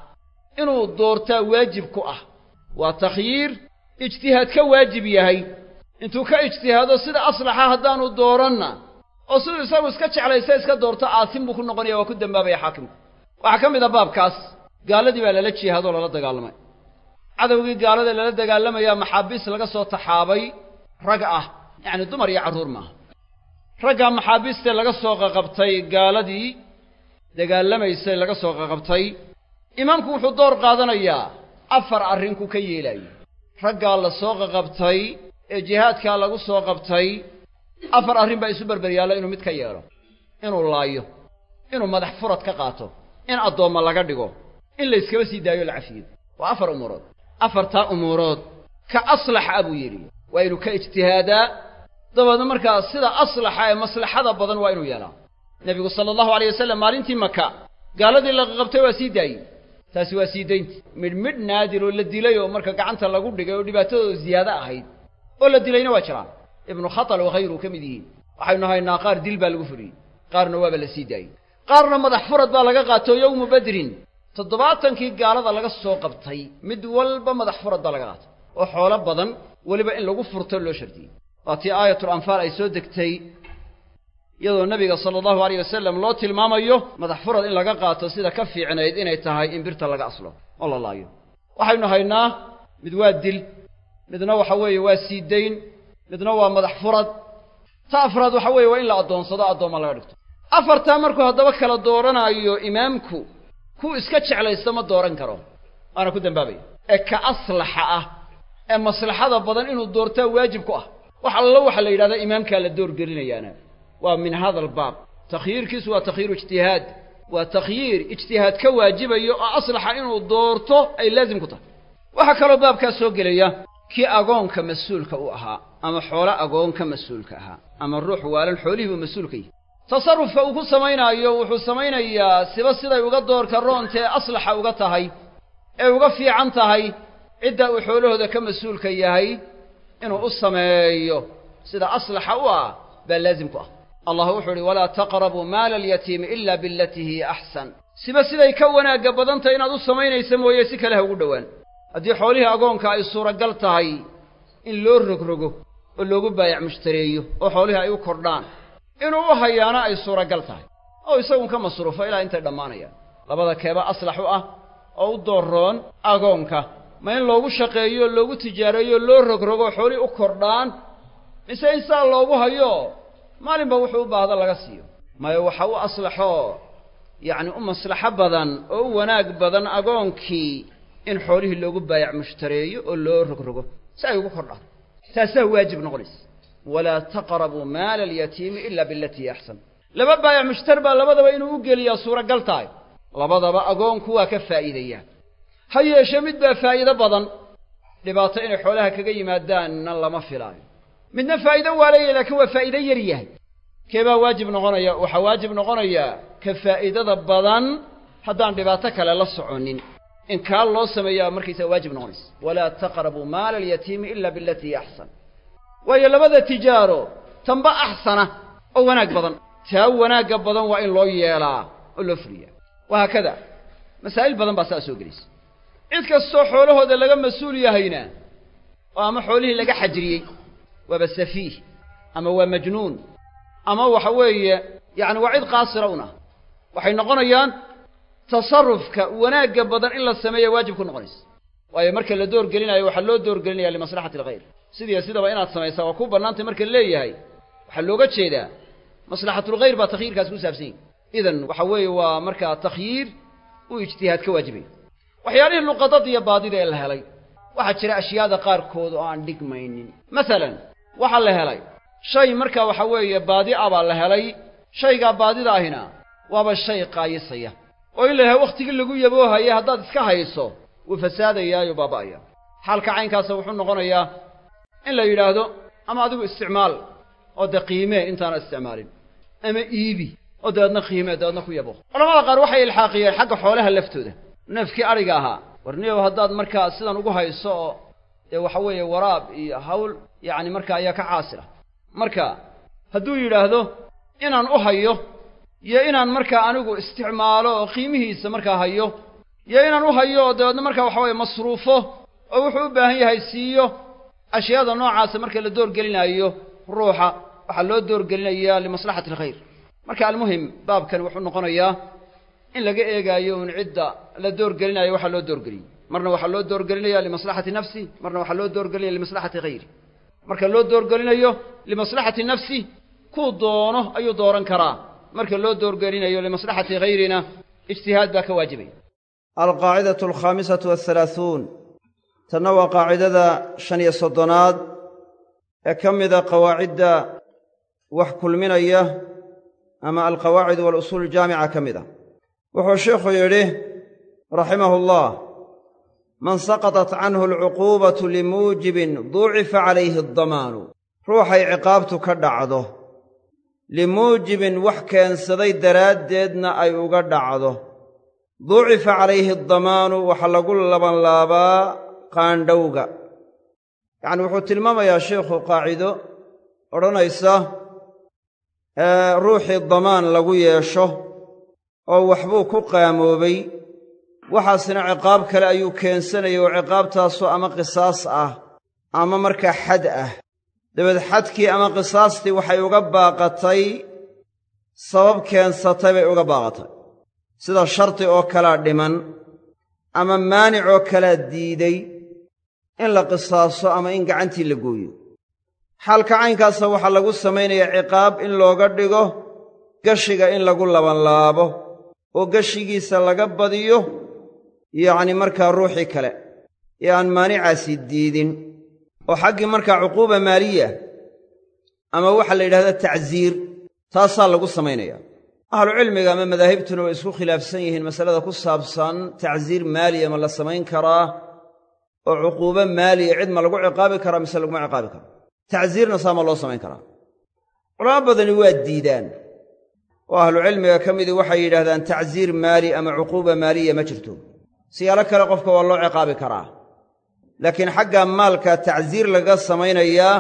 Inuu doortaa waajib ku ah. Waa takhyiir ijtihaad ka waajib yahay. Intuu ka ijtihaado sida aslaxa haddaanu dooranna oo siduu isagu iska jeclaysa iska doorto aasin buu ku noqonaya waa ku dambaabaya xaakimku. Waxaa ka mid a baabkaas gaaladii baa lala jihaadoo lala dagaalamay. Cadowgii gaalada lala dagaalamayaa maxaabiis laga soo taxaabay rag ah yacni dumar iyo carruur maaha. Raggaa maxaabiistee laga soo qaqabtay gaaladii dagaalamaysay laga soo qaqabtay imaamku wuxuu door qaadanayaa afar arrinkuu ka yeelaayo raggaa la soo qaqabtay ee jihaadkaa lagu soo qabtay afar arrin baa isu berberyaalla inuu mid ka yeelo inuu laayo inuu madax furad ka qaato in addoomma laga dhigo in la yskaba sii daayo la cafiyo waa afar umuurood afartaa umuurood ka aslaxa buu yidhi. Waa inuu ka ijtihaadaa. Dabeedna markaa sida aslaxa ee maslaxada badan waa inuu yeelaa. Nebigu sala allahu alayh wasallam maalintii maka gaaladii la qaqabtay waa sii daayey. Taasi waa sii daynti. Midh midh naadir oo la dilay oo marka gacanta lagu dhigay oo dhibaatadooda ziyaado ahayd oo la dilayna waa jiraan ibnu khatal wa khayruhu ka mid yihiin. Waxaynu haynaa qaar dil baa lagu furiyey qaarna waaba la sii daayey. Qaarna madax furad baa laga qaato yowmu badrin. Toddobaatankii gaalada laga soo qabtay mid walba madax furad baa laga qaatay. Oo xoolo badan weliba in lagu furto loo shardiyey. Waa tii aayatul anfaal ay soo degtay iyadoo nebiga sala allahu alayh wasalam loo tilmaamayo madax furad in laga qaato sida ka fiicnayd inay tahay in birta laga aslo. Oo la laayo waxaynu haynaa mid waa dil midna waxa weeye waa sii dayn midna waa madax furad. Ta afraad waxa weeye waa in la addoonsado addoomma laga dhigto. Afartaa markuu haddaba kala dooranaayo imaamku kuu iska jeclaysta ma dooran karo. Waana ku dambaabaya. Ee ka aslaxa ah. Ee maslaxada badan inuu doortaa waajib ku ah. Wax allo waxaa la yidhahdaa imaamkaa la door gelinayaana. Waa min hada albaab takhyiirkiisu waa takhyiiru ijtihaad. Waa takhyiir ijtihaad ka waajibayo oo aslaxa inuu doorto ay laazim ku tahay. Waxaa kaloo baabkaas soo gelaya. Kii agoonka mas'uulka u ahaa ama xoolo agoon ka mas'uulka ahaa ama ruux waalan xoolihiibuu mas'uulka yihi tasarrufka uu ku samaynaayo wuxuu samaynayaa siba siday uga doorka roontee aslaxa uga tahay ee uga fiican tahay cidda uu xoolahooda ka mas'uulka yahay inuu u sameeyo. Sida aslaxa u ah baa laazim ku ah. Allah wuxuu uhi walaa taqrabuu maala alyatiimi ila bilatii hiya axsan siba siday ka wanaagga badantay inaad u samaynaysa mooye si kale ha ugu dhowaan. Haddii xoolihii agoonka ay suuragal tahay in loo rogrogo oo loogu baayac mushtareeyo oo xoolihii ay u kordhaan inuu u hayaana ay suuragal tahay oo isagun ka masruufo ilaa intay dhammaanayaan. Labada keeba aslax u ah oo u doorroon agoonka ma in loogu shaqeeyo loogu tijaareeyo loo rogrogo xoolihii u kordhaan mise in saa loogu hayo maalinba wuxuu u baahda laga siiyo. Maya waxa u aslaxoo yacni u maslaxo badan oo u wanaag badan agoonkii in xoolihii loogu baayac mushtareeyo oo loo rogrogo si ay ugu kordhaan taasaa waajib noqonaysa walaa taqrabuu maala alyatiimi ila bilatii axsan laba baayac mushtar baa labadaba inuu u geliyaa suuragal tahay. Labadaba agoonku waa ka faa'iidayaan ha yeeshe mid baa faa'iido badan. Dhibaato inay xoolaha kaga yimaadaanna lama filaayo midna faa'iido waa leeyahy laakiin waa faa'iido yar yahay. Keebaa waajib noqonaya? Waxaa waajib noqonayaa ka faa'iidada badan haddaan dhibaato kale la soconin in kaa loo sameeyaa markaysaa waajib noqonaysa walaa taqrabuu maala alyatiimi ila bilatii axsan. Waayo labada tijaaro tanba axsana oo wanaag badan. Taa wanaagga badan waa in loo yeelaa oo loo fuliyaa. Wahaakada masaa'il badan baa saa soo gelaysa cid kastoo xoolahooda laga mas'uul yahayna oo ama xoolihii laga xajriyey waaba safiih ama waa majnuun ama waxa weeye yacni waa cid qaasira un ah waxay noqonayaan tasarufka wanaagga badan in la sameeya waajib ku noqonaysa. Waayo marka la door gelinayo waxaa loo door gelinaya limaslaxati alkhayr sidiiyo sidaba inaad samaysaa waa ku bannaantay marka leeyahay. Waxaa looga jeedaa maslaxatulkhayr baa takhyiirkaas ku saabsan yahy idan waxa weeye waa markaa takhyiir uu ijtihaad ka waajibaya waxyaalihii luqadada iyo baadida ee la helay waxaa jira ashyaada qaarkood oo aan dhigmaynin. Masalan waxaa la helay shay markaa waxa weeye baadi a baa la helay shaygaa baadida ahina waaba shay qaayisaya oo in la yahay wakhtigii lagu yaboohaya haddaad iska hayso wuu fasaadayaayo baaba'aya. Xaalka caynkaasa wuxuu noqonayaa in la yidhaahdo ama adigu isticmaal oo dee qiimee intaana isticmaalin ama iibi oo dabeedna qiimee dabeedna ku yabo culamada qaar waxay ilxaaqiyeen xagga xoolaha laftooda. Neefkii adhiga ahaa warniyow haddaad markaa sidan ugu hayso oo dee waxa weeye waraab iyo hawl yacni markaa ayaa ka caasila marka hadduu yidhaahdo inaan u hayo iyo inaan markaa anigu isticmaalo oo qiimihiisa markaa hayo iyo inaan u hayo oo dabeedna markaa waxa weeye masruufo oo wuxuu u baahan yahay siiyo ashyaada noocaasa marka la door gelinaayo ruuxa waxaa loo door gelinayaa limaslaxati alkhayr. Marka almuhim baabkan wuxuu noqonayaa in laga eegaayo un cidda la door gelinayo waxaa loo doorgeliyey marna waxaa loo doorgelinaya limaslaxati nafsi marna waxaa loo doorgelinaya limaslaxati hayri marka loo doorgelinayo limaslaxati nafsi kuu doono ayuu dooran karaa marka loo doorgelinayo limaslaxati hayrina ijtihaad baa ka waajibaya. Alqaacidatu alkhaamisatu wahalaahuun tanna waa qaacidada shan iyo soddonaad ee ka mida qawaacidda wax kulminaya ama alqawaacid walusuul aljaamica ka mid a wuxuu sheikhu yidhi raximahu allah man saqatat canhu alcuquubatu limuujibin duucifa calayhi addamaanu ruuxay ciqaabtu ka dhacdo limuujibin wax keensaday daraaddeedna ay uga dhacdo. Duucifa calayhi addamaanu waxa lagu labanlaabaa qaandhowga. Yacni wuxuu tilmaamayaa sheikhu qaacido odhanaysa ruuxii damaan lagu yeesho oo waxbuu ku qaamoobay. Waxaasina ciqaab kale ayuu keensanayay oo ciqaabtaasoo ama qisaas ah ama markaa xad ah dabeed xadkii ama qisaastii waxay uga baaqatay sabab keensatay bay uga baaqatay. Sida shardi oo kalaa dhiman ama maanic oo kalaa diiday in la qisaaso ama in gacantii la gooyo. Xaalka caynkaasa waxaa lagu samaynayaa ciqaab in looga dhigo gashiga in lagu labanlaabo oo gashigiisa laga badiyo yacni markaa ruuxii kale ee aan maanicaasi diidin oo xaggii markaa cuquuba maaliya ama waxaa la yidhahdaa tacsiir taasaa lagu samaynayaa. Ahlucilmiga ama madaahibtuna way isku khilaafsan yihiin masalada ku saabsan tacsiir maaliya ma la samayn karaa oo cuquubo maaliya cid ma lagu ciqaabi karaa mise laguma ciqaabi karo tacsiirna saa ma loo samayn karaa. Culamo badani waa diidaan oo ahlucilmiga ka midii waxay yidhahdaan tacsiir maali ama cuquuba maaliya ma jirto. Siyaalo kale qofka waa loo ciqaabi karaa laakiin xagga maalka tacsiir laga samaynayaa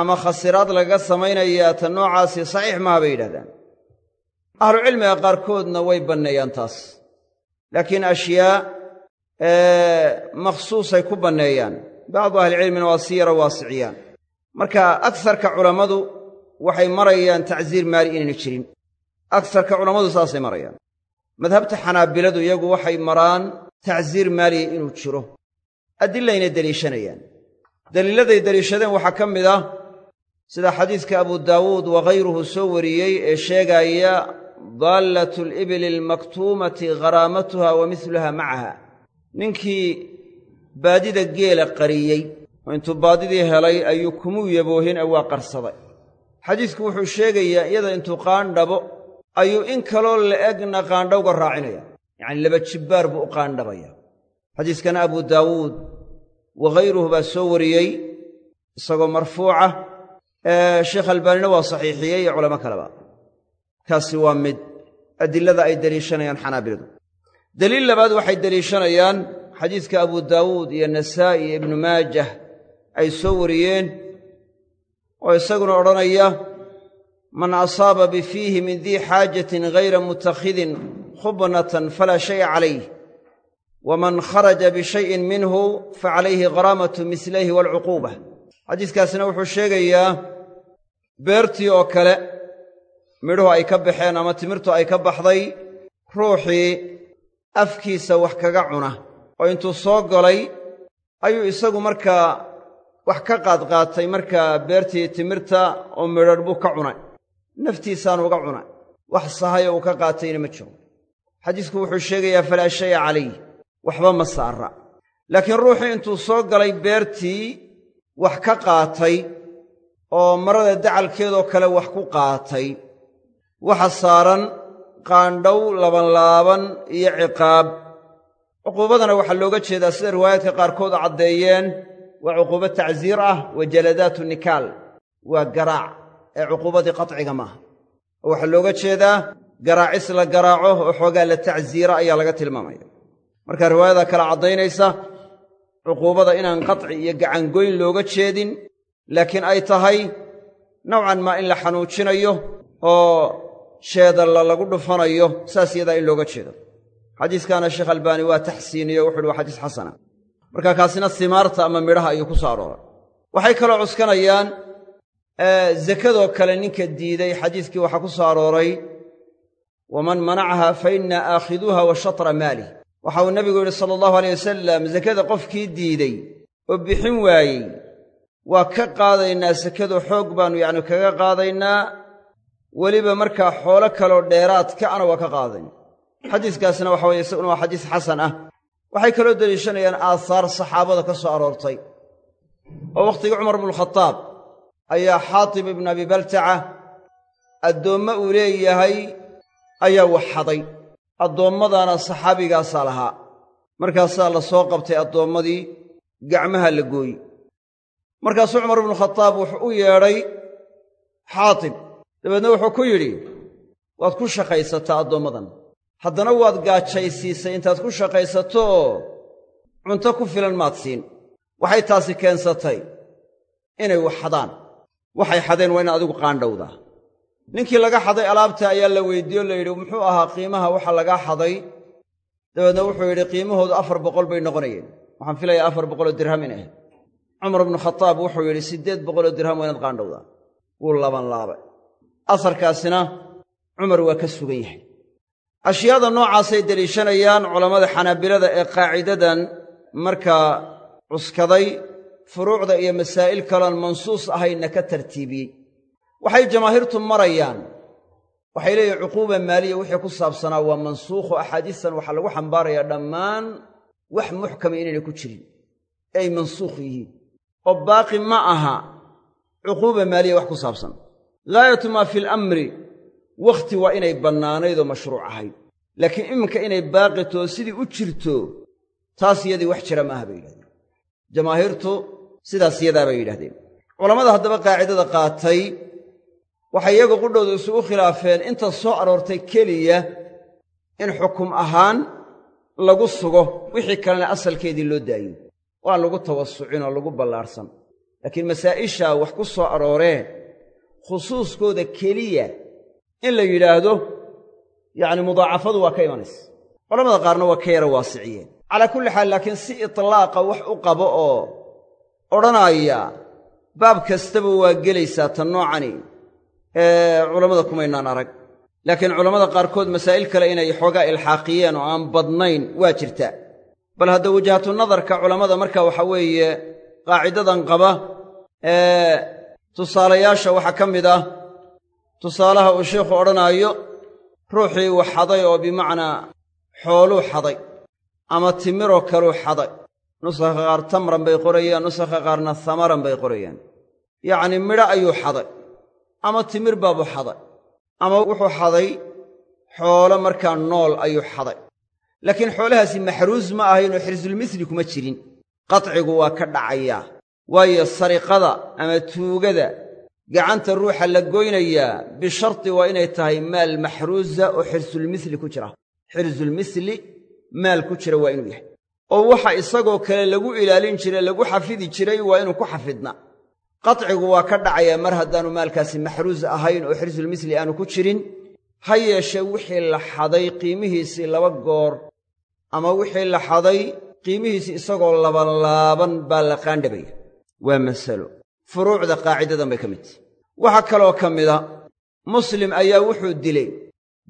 ama khasiraad laga samaynayaa ta noocaasi saxiix maaha bay yidhahdaan. Ahlucilmiga qaarkoodna way banneeyaan taas. Laakiin ashyaa makhsuusay ku banneeyaan. Bacdu ahlicilmina waa si yaro waasiciyaan. Marka agsarka culammadu waxay marayaan tacsiir maali inayna jirin. Agsarka culammadu saasay marayaan. Madhabta xanaabiladu iyagu waxay maraan tacsiir maaliya inuu jiro addilayna deliishanayaan deliilladay deliishadeen waxaa ka mid ah sida xadiiska abu daawuud wakhayruhu soo wariyey ee sheegaaya daallatu alibili almaktuumati gharaamatuha wa midluha macaha. Ninkii baadida geela qariyey oo intuu baadidii helay ayuu kumuu yaboohin ee waa qarsaday. Xadiisku wuxuu sheegayaa iyada intuu qaandhabo ayuu in kaloo la'egna qaandhowga raacinaya yacanii laba jibbaar buu u qaandhabaya xadiiskana abu daawuud wakhayruhu baa soo wariyey isagoo marfuuca sheekh albaanina waa saxiixiyey iyo culamo kaleba. Kaasi waa mid adilada ay deliishanayaan xanaabiladu deliil labaad waxay deliishanayaan xadiiska abu daawuud iyo nasaa'i iyo ibnu maajah ay soo wariyeen oo isaguna odhanaya man asaaba bifiihi min dii xaajatin ghayra mutakhidin khubnatan falaa shay'a calayh waman kharaja bishayin minhu facalayhi gharaamatu mislayhi waalcuquuba xadiiskaasina wuxuu sheegayaa beertii oo kale midhuhu ay ka baxeen ama timirtu ay ka baxday ruuxii afkiisa wax kaga cuna oo intuu soo golay ayuu isagu markaa wax ka qaadqaatay markaa beertii timirta oo midharh buu ka cunay naftiisaanu uga cunay wax sahayo uu ka qaatayna ma jiro xadiisku wuxuu sheegayaa falaa shaya calayh waxba ma saara. Laakiin ruuxii intuu soo galay beertii wax ka qaatay oo marada dacalkeedoo kale wax ku qaatay waxa saaran qaandhow labanlaaban iyo ciqaab. Cuquubadana waxaa looga jeedaa sida riwaayaadka qaarkood caddeeyeen waa cuquubo tacsiir ah wa jaladaatu nikaal waa garaac ee cuquubadii qatciga maaha. Oo waxaa looga jeedaa garaacis la garaaco oo xoogaa la tacsiira ayaa laga tilmaamaya marka riwaayada kale caddaynaysa cuquubada inaan qaci iyo gacangoyn looga jeedin laakiin ay tahay nowcan maa in la xanuujinayo oo sheedalla lagu dhufanayo saas yadaa in looga jeedo. Xadiiskaana sheekh albaani waa taxsiiniyo wuxuuhi waa xadiis xasana. Marka kaasina simaarta ama midhaha ayuu ku soo arooray. Waxay kaloo cuskanayaan zakadoo kale ninka diiday. Xadiiskii waxaa ku soo arooray waman manacaha fa inna aakhiduuha wa shatra maalih waxa uu nebigu yidhi sala allahu aleyh wasalam zakada qofkii diidey oo bixin waayey waa ka qaadaynaa sakadoo xoog baannu yacni kaga qaadaynaa. Weliba markaa xoolo kaloo dheeraadka ana waa ka qaadayn. Xadiiskaasna waxa weye isaguna waa xadiis xasan ah. Waxay kaloo deliishanayaan aahaar saxaabada ka soo aroortay. Oo wakhtigii cumar bnukhadaab ayaa xaatib ibnu abi baltaca addoommo uu leeyahay ayaa waxxaday addoommadaana saxaabigaasaa lahaa. Markaasaa la soo qabtay addoommadii gacmaha la gooyi markaasuu cumar ibnu khadaab wuxuu u yeedhay xaatib dabeedna wuxuu ku yidhi waad ku shaqaysataa addoommadan haddana waad gaajaysiisay intaad ku shaqaysato oo cunto ku filan maad siin. Waxay taasi keensatay. Inay wax xadaan waxay xadeen waa inaad adigu qaandhowdaa ninkii laga xaday alaabta ayaa la weyddiiyo la yidhi muxuu ahaa qiimaha waxa lagaa xaday? Dabeedna wuxuu yidhi qiimahoodu afar boqol bay noqonayeen. Waxaan filayaa afar boqoloo dirham in ahayd cumar ibnu khataab wuxuu yidhi siddeed boqoloo dirham waa inaad qaandhowdaa wuu labanlaabay asarkaasina cumar waa ka sugan yahay. Ashyaada noocaasay deliishanayaan culammada xanaabilada ee qaacidadan markaa cuskaday furuucda iyo masaa'il kaloon mansuus ahaynna ka tartiibiyey waxay jamaahiirtu marayaan. Waxay leeyihiin cuquuba maaliya wixii ku saabsanaa waa mansuukho axaadiistan waxaa lagu xambaarayaa dhammaan wax muxkama inaynay ku jirin. Ee ay mansuukh yihiin. Oo baaqi ma aha cuquuba maaliya wax ku saabsan. Gaayatu maa fi lamri wakhti waa inay bannaanaydoo mashruuc ahayd. Laakiin iminka inay baaqitoo sidii u jirto taas yadii wax jira maaha bay yidhahdeen jamaahiirtu sidaas yadaa bay yidhahdeen culammada haddaba qaacidada qaatay waxay iyaga qudhooda isugu khilaafeen inta soo aroortay keliya in xukum ahaan lagu sugo wixii kalena asalkeedii loo daayo. Aan lagu tawasucin oo lagu ballaarhsan laakiin masaa'ishaa wax ku soo arooreen khusuuskooda keliya in la yidhaahdo yacni mudaacafadu waa ka imanaysa. Culamada qaarna waa ka yara waasiciyeen. Calaa kulli xaal laakiin si itlaaqa wax u qabo oo odhanaya baab kastaba waa gelaysaa tan noocani culammada kumaynaan arag. Laakiin culammada qaarkood masaa'il kale inay xoogaa ilxaaqiyeen oo aan badnayn waa jirta bal hadda wajahatu nadarka culammada marka waxaa weeye qaacidadan qaba ee tusaalayaasha waxaa ka mid ah tusaalaha uu sheikhu odhanaayo ruuxii wax xaday oo bimacnaa xooluu xaday ama timiroo kaluu xaday. Nusakha qaar tamran bay qorayaan nusakha qaarna hamaran bay qorayaan. Yacnii midho ayuu xaday ama timir baabuu xaday. Ama wuxuu xaday xoolo markaa nool ayuu xaday. Laakiin xoolahaasi maxruus ma ahaynoo xirsulmisli kuma jirin. Qatcigu waa ka dhacayaa waayo sariqada ama tuugada gacanta ruuxa la goynayaa bisharti waa inay tahay maal maxruusa oo xirsulmisli ku jira. Xirsulmisli maal ku jira waa inuu yahay. Oo waxa isagoo kale lagu ilaalin jiray lagu xafidi jiray waa inuu ku xafidna qatcigu waa ka dhacayaa mar haddaannu maalkaasi maxruus ahayn oo xirsulmisli aanu ku jirin ha yeeshee wixii la xaday qiimihiisii laba goor ama wixii la xaday qiimihiisii isagoo labanlaaban baa la qaandhabaya waa masalo. Furuucda qaacidadan bay ka mid tahi waxaa kaloo ka mida muslim ayaa wuxuu dilay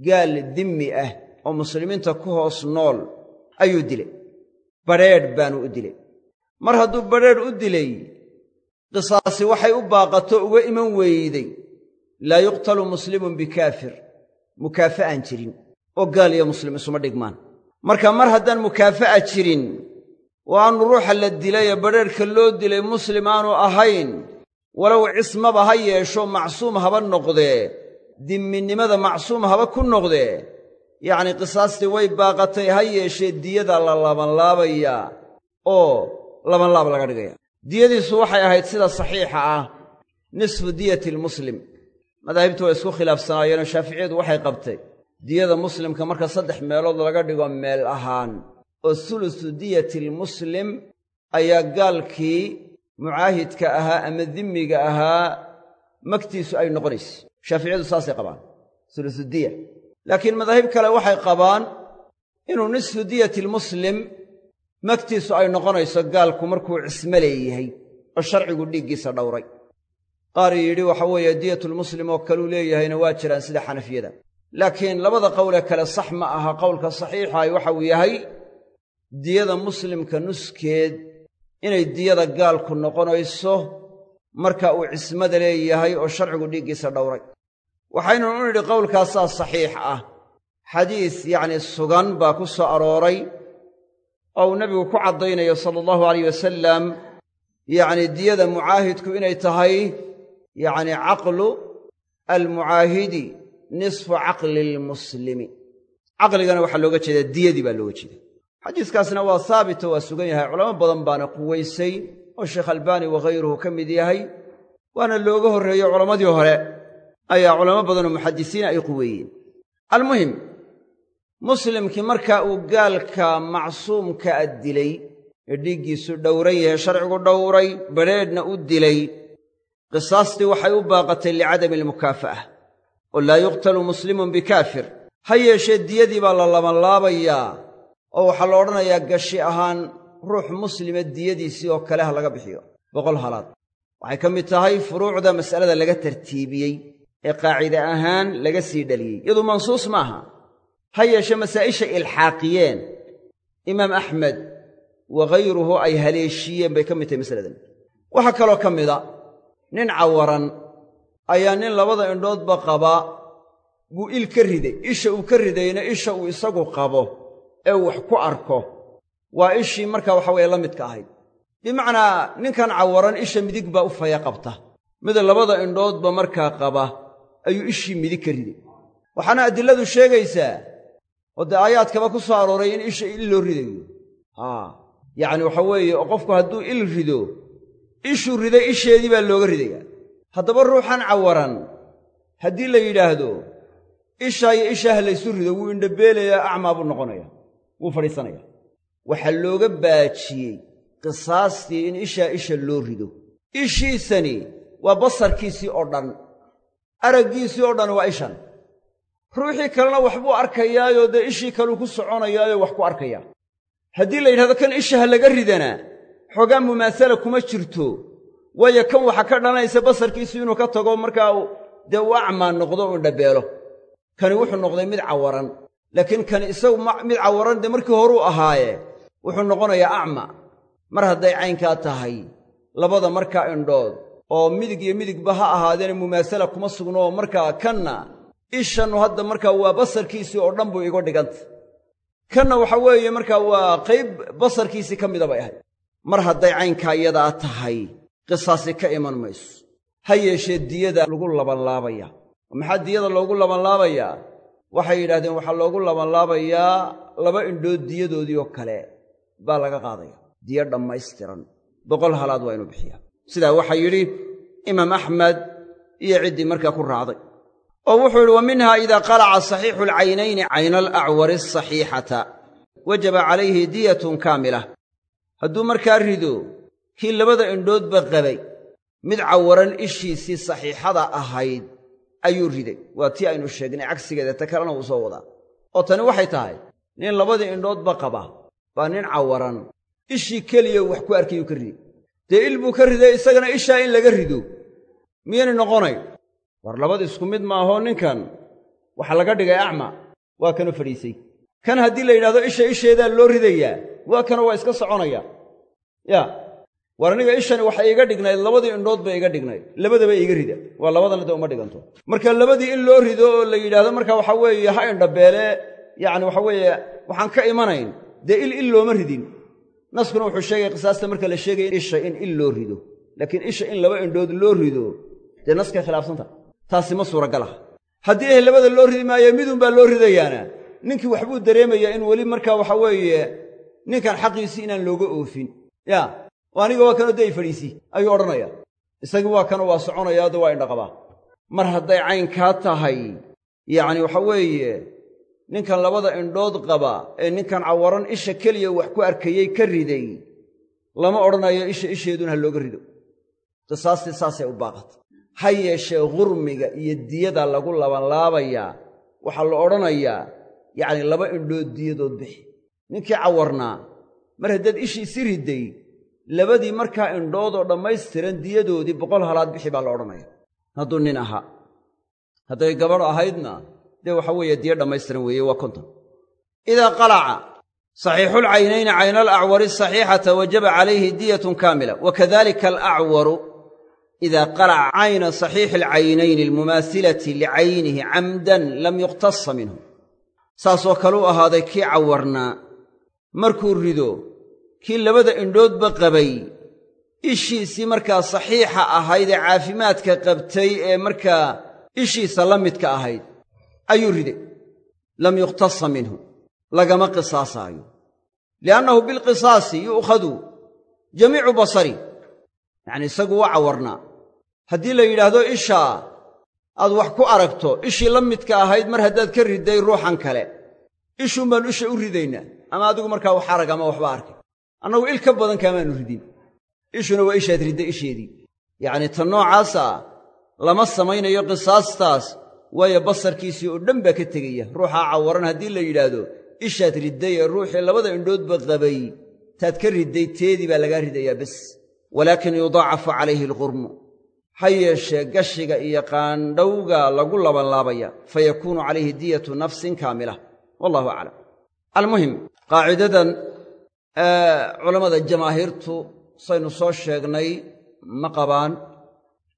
gaal dimmi ah oo muslimiinta ku hoos nool ayuu dilay. Badrheedh baanu u dilay. Mar hadduu badrheedh u dilay qisaasi waxay u baaqato uga iman weeyday laa yuqtalu muslimun bikaafir. Mukaafa'aan jirin. Oo gaal iyo muslim isuma dhigmaan. Marka mar haddaan mukaafa'a jirin oo aannu ruuxa la dilayee badrheerhka loo dilay muslim aanu ahayn. Walow cismaba ha yeesho macsuum haba noqdee dimminimada macsuum haba ku noqdee yacnii qisaastii way baaqatay ha yeeshee diyadaa la labanlaabayaa oo labanlaab laga dhigaya diyadiisu waxay ahayd sida saxiixa ah nisfu diyati almuslim. Madaahibtu waa isku khilaafsanaayeenoo shaaficiyadu waxay qabtay diyada muslimka marka saddex meelood laga dhigo meel ahaan. Oo sulusu diyati almuslim ayaa gaalkii mucaahidka ahaa ama dimmiga ahaa magtiisu ay noqonaysa shaaficiyadu saasay qabaan sulusudiya laakiin madaahib kale waxay qabaan inuu nisfu diyati almuslim magtiisu ay noqonayso gaalku markuu cismo leeyahay oo sharcigu dhiiggiisa dhowray. Qaar yidhi waxa weeye diyatulmuslim oo kaluu leeyahayna waa jiraan sida xanafiyada. Laakiin labada qowlee kale sax ma aha qowlka saxiixahi waxa uu yahay diyada muslimka nuskeed inay diyada gaalku noqonayso marka uu cismada leeyahay oo sharcigu dhiiggiisa dhowray. Waxaynu u nidhi qowlkaasaa saxiix ah. Xadiis yacnii sugan baa ku soo arooray oo uu nebigu ku caddaynayo sala allahu alayh wasalam yacnii diyada mucaahidku inay tahay yacnii caqlu almucaahidi nisfu caqli almuslimi caqligana waxaa looga jeedaa diyadii baa looga jeeda xadiiskaasna waa haabito waa sugan yahay. Culamo badan baana quwaysay oo sheekh albaani wakhayruhu ka mid yahay waana looga horreeyo culammadii hore. Ayaa culamo badanoo muxadisiina ay quweeyeen almuhim muslimkii markaa uu gaalka macsuumka a dilay ee dhiiggiisu dhowran yahay sharcigu dhowray badrheedhna u dilay qisaastii waxay u baaqatay licadami almukaafa'a oo laa yuqtalu muslimun bikaafir. Ha yeeshee diyadii baa la labanlaabayaa oo waxaa la odhanayaa gashi ahaan ruux muslima diyadiisii oo kale ha laga bixiyo. Boqol halaad. Waxay ka mid tahay furuucda mas'alada laga tartiibiyey ee qaacide ahaan laga sii dhaliyey. Iyadu mansuus maaha ha yeeshee masaa'ishay ilxaaqiyeen. Imaam axmed wakhayruhu ay haleeshiyeen bay ka mid tahay masaladan. Waxaa kaloo ka mida nin cawaran ayaa nin labada indhoodba qaba buu il ka riday. Isha uu ka ridayna isha uu isagu qabo ee uu wax ku arko. Waa ishii markaa waxa weeye la midka ahayd. Bimacnaa ninkan cawaran isha midig baa u faya qabta. Mid labada indhoodba markaa qaba ayuu ishii midig ka riday. Waxaana adiladu sheegaysaa oo dee aayaadkaba ku soo arooray in isha il loo ridayo haa yacni waxa weeye oo qofku hadduu il rido ishuu riday isheedii baa looga ridayaa haddaba ruuxan cawaran haddii la yidhaahdo ishaa iyo ishaa ha laysu rido wuu indhabeelayaa acmaa buu noqonaya wuu fadhiisanaya. Waxaa looga baajiyey qisaastii in ishaa isha loo rido. Ishiisani waa basarkiisii oo dhan araggiisii oo dhan waa ishan ruuxii kalena waxbuu arkayaayoo dee ishii kaluu ku soconayaayoo wax ku arkayaa haddii la yidhahdo kan ishaha laga ridanaa xoogaa mumaasala kuma jirto. Waayo kan waxa ka dhalanaysa basarkiisu inuu ka tago markaa dee uu acmaa noqdo u indhabeelo kani wuxuu noqday mid cawaran. Laakiin kani isagu mid cawaran dee markii horuu ahaaye wuxuu noqonayaa acma. Mar hadday caynkaa tahay labada markaa indhood oo midig iyo midigba ha ahaadeena mumaasala kuma sugno markaa kanna ishannu hadda markaa waa basarkiisii oo dhan buu iga dhiganta kanna waxa weeye markaa waa qayb basarkiisii ka mida bay ahayd. Mar hadday caynkaa iyadaa tahay qisaasi ka iman mayso. Ha yeeshee diyada lagu labanlaabaya. Maxaa diyada loogu labanlaabayaa waxay yidhahdeen waxaa loogu labanlaabayaa laba indhood diyadoodii oo kale baa laga qaadaya. Diyo dhammaystiran. Boqol halaad waa inuu bixiyaa. Sidaa waxaa yidhi imaam axmed iyo ciddii markaa ku raacday oo wuxuu yidhi wa minha idaa qalaca saxiixu alcaynayni cayna alacwari asaxiixata wajaba calayhi diyatun kaamila. Hadduu markaa rido kii labada indhoodba qabay mid cawaran ishiisii saxiixada ahayd ayuu riday. Waa tii aynu sheegnay cagsigeeda ta kalena wuu soo wadaa. Oo tani waxay tahay nin labadii indhoodba qaba baa nin cawaran ishii keliya wax ku arkayuu ka riday. Dee il buu ka riday isagana ishaa in laga rido miyaynay noqonayn war labada isku mid maahoo ninkan waxa laga dhigay acma waa kana fadhiisay. Kan haddii la yidhahdo isha isheedaa loo ridayaa waa kana waa iska soconaya. Yaa war aniga ishani waxay iga dhignayd labadii indhood bay iga dhignayd labadaba iga rida. Waa labadana de uma dhiganto. Marka labadii in loo rido oo la yidhaahdo marka waxa weeye ha indhabeele yacni waxa weeye waxaan ka imanayn dee il il looma ridin. Naskuna wuxuu sheegay qisaasta marka la sheegaya isha in il loo rido. Laakiin isha in laba indhood loo rido dee naskay khilaafsanta taasi ma suuragal ah. Haddii eh labada loo ridi maayo midunbaa loo ridayaana. Ninkii waxbuu dareemayaa in weli markaa waxa weeye ninkan xaqiisii inaan looga oofin. Yaa oo aniga waa kanoo day fadhiisi ayuu odhanaya. Isagii waa kanoo waa soconayaa de waa indhaqabaa mar hadday caynkaa tahay yacni waxa weeye ninkan labada indhood qaba ee ninkan cawaran isha keliya wax ku arkayey ka riday lama odhanayo isha isheeduna ha looga rido. Qisaastii saasay u baaqata ha yeeshee hurmiga iyo diyada lagu labanlaabayaa waxaa la odhanayaa yacni laba indhood diyadood bixi. Ninkii cawarnaa mar haddaad ishiisi ridday labadii markaa indhood oo dhammaystiran diyadoodii boqol halaad bixi baa la odhanaya. Hadduu nin ahaa hadday gabadh ahaydna dee waxa weeye diyo dhammaystiran weeye waa konton. Idaa qalaca saxiixulcaynayni cayna alacwari saxiixata wajaba calayhi diyatun kaamila wakadalika alacwaru idaa qalaca cayna saxiixi alcaynayni almumaasilati licaynihi camdan lam yuqtasa minhu saasoo kale u ahaaday kii cawarnaa markuu rido kii labada indhoodba qabay ishiisii markaa saxiixa ahayd ee caafimaadka qabtay ee markaa ishiisa la midka ahayd ayuu riday lam yuqtasa minhu lagama qisaasaayo liannahu bilqisaasi yu'khadu jamiicu basari yacnii isagu waa cawarnaa haddii la yidhaahdo ishaa aad wax ku aragto ishii la midka ahayd mar haddaad ka ridday ruuxan kale. Ishuun baannu isha u ridaynaa. Ama adigu markaa wax arag ama waxba arkay annagu il ka badan kaamaannu ridin. Ishuna waa ishaad ridday isheedii. Yacnii tan noocaasa lama samaynayo qisaastaas waayo basarkiisii oo dhan baa ka tegaya. Ruuxaa cawaran haddii la yidhaahdo ishaad ridday ee ruuxii labada indhoodba qabay taad ka ridday teedii baa lagaa ridayaa bes. Walaakin yudaacafu calayhi alqurmu ha yeeshee gashiga iyo qaandhowga lagu labanlaabaya fa yakuunu calayhi diyatu nafsin kaamila. Wallahu aclam. Almuhim qaacidadan culammada jamaahiirtu saynu soo sheegnay ma qabaan.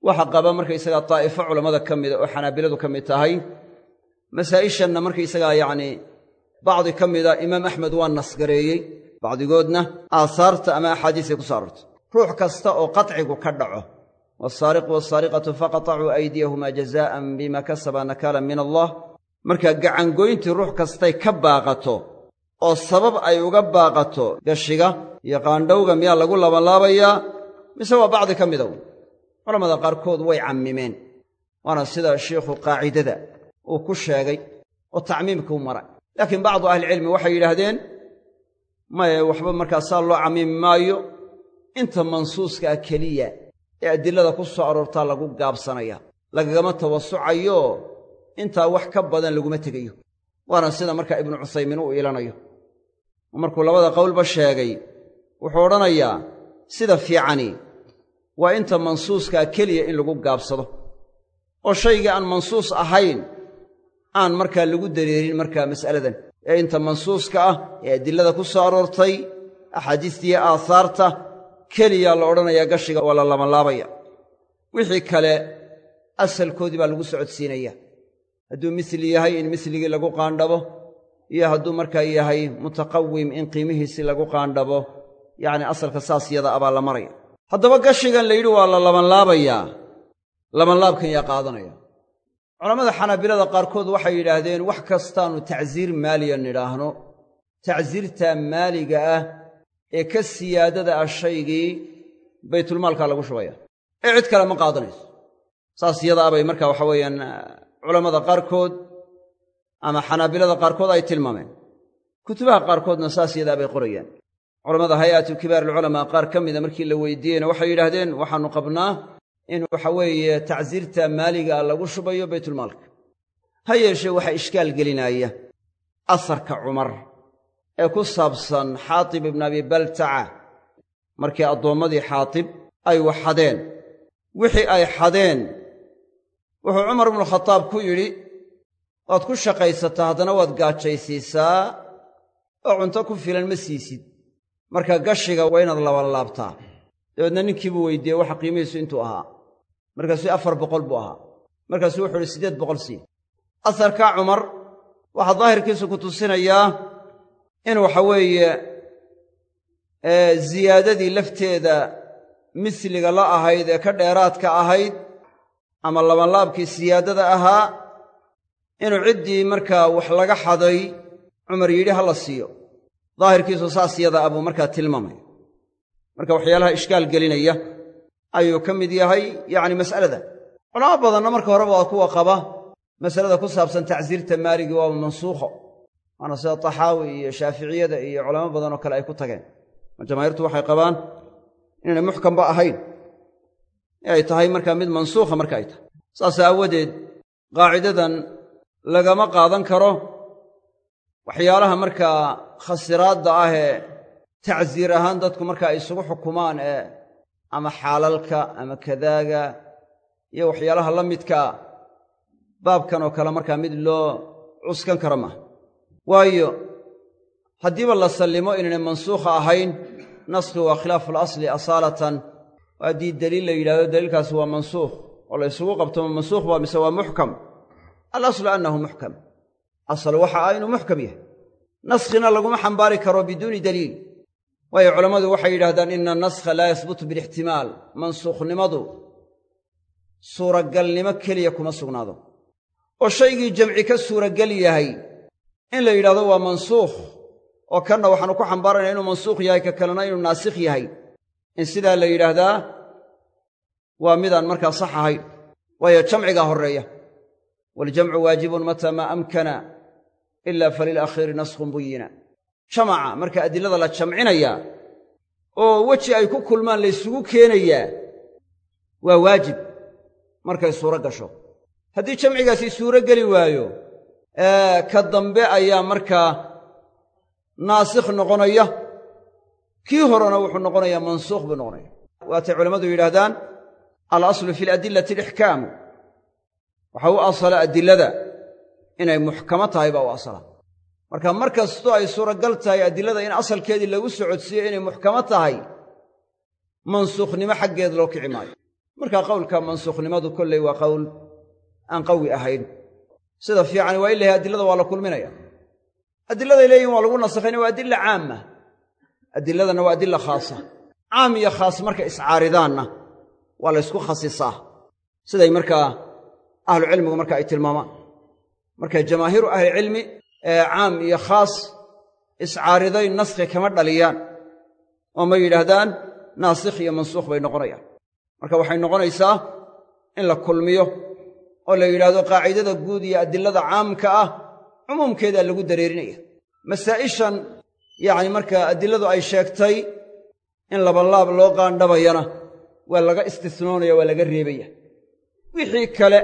Waxa qaba markaysagaa daa'ifo culammada ka mida oo xanaabiladu ka mid tahay. Masaa'ishanna markaysagaa yacnii bacdi ka mida imaam axmed waa nasgareeyey. Bacdigoodna aasaarta ama axaadiisay ku soo ruux kasta oo qatcigu ka dhaco waasaariqu waasaariqatu faqatacuu aydiyahumaa jazaa'an bima kasaba nakaalan min allah markaa gacangoyntii ruux kastay ka baaqato oo sabab ay uga baaqato gashiga iyo qaandhowga miyaa lagu labanlaabayaa mise waa bacdi ka mida culammada qaarkood way cammimeen waana sida shiikhu qaacidada uu ku sheegay oo tacmiimkuu maray laakiin bacdu ahlicilmi waxay yidhaahdeen maye waxba markaa saa loo cammiimi maayo inta mansuuska keliya ee adilada ku soo aroortaa lagu gaabsanaya lagagama tawasucayo intaa wax ka badan laguma tegayo. Waana sida markaa ibnu cuthaymiin u iilanayo oo markuu labada qowlba sheegay wuxuu odhanayaa sida fiicani waa inta mansuuskaa keliya in lagu gaabsado. Oo shaygii aan mansuus ahayn aan markaa lagu dareerin markaa mas'aladan. Ee inta mansuuska ah ee adilada ku soo aroortay axaadiistiiyo aahaarta keliyaa la odhanayaa gashiga waa la labanlaabaya. Wixii kale asalkoodii baa lagu socodsiinaya. Hadduu misli yahay in misligii lagu qaandhabo iyo hadduu markaa yahay mutaqawim in qiimihiisii lagu qaandhabo yacni asalka saas yada abaa la maraya. Haddaba gashigan la yidhi waa la labanlaabayaa labanlaabkan yaa qaadanaya. Culammada xanaabilada qaarkood waxay yidhaahdeen wax kastaannu tacsiir maaliya nidhaahno. Tacsiirtaa maaliga ah ee ka siyaadada ah shaygii baytulmaalkaa lagu shubaya. Ee cid kale ma qaadanayso. Saas yadaa bay marka waxa weeyaan culammada qaarkood ama xanaabilada qaarkood ay tilmaameen. Kutubaha qaarkoodna saas yadaa bay qorayaan. Culammada hay'atu kibaar alculamaa qaar ka mida markii la weydiiyeyna waxay yidhaahdeen waxaannu qabnaa in waxa weeye tacsiirta maaliga lagu shubayo baytulmaalka. Ha yeeshee waxaa ishkaal gelinaya asarka cumar ee ku saabsan xaatib ibnu abi baltaca markii addoommadii xaatib ay wax xadeen wixii ay xadeen wuxuu cumar ibnukhataab ku yidhi waad ku shaqaysataa haddana waad gaajaysiisaa oo cunto ku filan ma siisid. Marka gashiga waa inaad labanlaabtaa dabeedna ninkiibuu weydiiyey waxa qiimihiisu intuu ahaa. Markaasuu afar boqol buu ahaa. Markaasuu wuxuu uhi siddeed boqol sii. Asarkaa cumar waxaa daahirkiisu ku tusinayaa in waxa weeye ziyaadadii lafteeda misliga la ahayd ee ka dheeraadka ahayd ama labanlaabkii siyaadada ahaa inuu ciddii markaa wax laga xaday cumar yidhi ha la siiyo. Daahirkiisu saas yada abuu markaa tilmaamaya. Marka waxyaalaha ishkaal gelinaya ayuu ka mid yahay yacni mas'alada. Culamo badanna marka horeba waa kuwa qaba masalada ku saabsan tacsiirta maaligii waaba mansuukho waana sida taxaawi iyo shaaficiyada iyo culamo badanoo kale ay ku tageen. Jamaahiirtu waxay qabaan inaynay muxkamba ahayn? Ay tahay markaa mid mansuukha marka ay tahay. Saas aawadeed qaacidadan lagama qaadan karo waxyaalaha markaa khasiraadda ah ee tacsiir ahaan dadku marka ay isugu xukumaan ee ama xaalalka ama kadaaga iyo waxyaalaha la midkaa baabkan oo kale markaa mid loo cuskan karo maaha waayo haddiiba la sallimo inaynay mansuukha ahayn naskhi waa khilaafu alasli asaalatan. Haddii deliil la yidhahdo daliilkaasi waa mansuukh. Oo la ysugu qabto ma mansuukh ba mise waa muxkam? Alaslu annahu muxkam. Asal waxa ah inuu muxkam yahay. Naskhina laguma xambaari karo biduuni daliil. Waayo culammadu waxay yidhahdaan ina naskha laa yahbutu bilixtimaal. Mansuukhnimadu suuragalnimo keliya kuma sugnaado. Oo shaygii jamci ka suuragal yahay in la yidhahdo waa mansuukh. Oo kanna waxaanu ku xambaarayna inuu mansuukh yahay ka kalena inuu naasikh yahay. In sidaa la yidhaahdaa waa midaan markaa sax ahayn waayo jamcigaa horreeya. Waaljamcu waajibun mataa maa amkana ila falilakhiiri naskhun buyina. Jamaca marka adilada la jamcinayaa oo weji ay ku kulmaan laysugu keenayaa waa waajib. Markay suuro gasho. Haddii jamcigaasi suuro geli waayo ka dambe ayaa markaa naasikh noqonaya. Kii horena wuxuu noqonayaa mansuukh buu noqonaya. Waatay culammadu yidhaahdaan alaslu fi aladillati alixkaamu waxa u asala adilada inay muxkamo tahay baa u asala. Marka mar kastoo ay suuragal tahay adilada in asalkeedii lagu socodsiiyo inay muxkamo tahay mansuukhnimo xaggeed loo kici maayo. Marka qowlka mansuukhnimadu kolley waa qowl aan qawi ahayn sida fiican waa in lahay adilada waa la kulminaya. Adiladay leeyihiin waa lagu nasakhayna waa adilla caama adiladana waa adilla khaasa. Caam iyo khaas markay iscaaridaanna waa la ysku khasisaa siday markaa ahlucilmigu marka ay tilmaamaan. Marka jamaahiiru ahlicilmi ee caam iyo khaas iscaariday naskhi kama dhaliyaan. Oo ma yidhaahdaan naasikh iyo mansuukh bay noqonayaan. Marka waxay noqonaysaa in la kulmiyo oo la yidhaahdo qaacidada guud iyo adilada caamka ah cumuumkeedaa lagu dareerinaya. Masaa'ishan yacni markaa adiladu ay sheegtay in labalaab loo qaandhabayana waa laga istisnoonaya waa laga reebaya. Wixii kale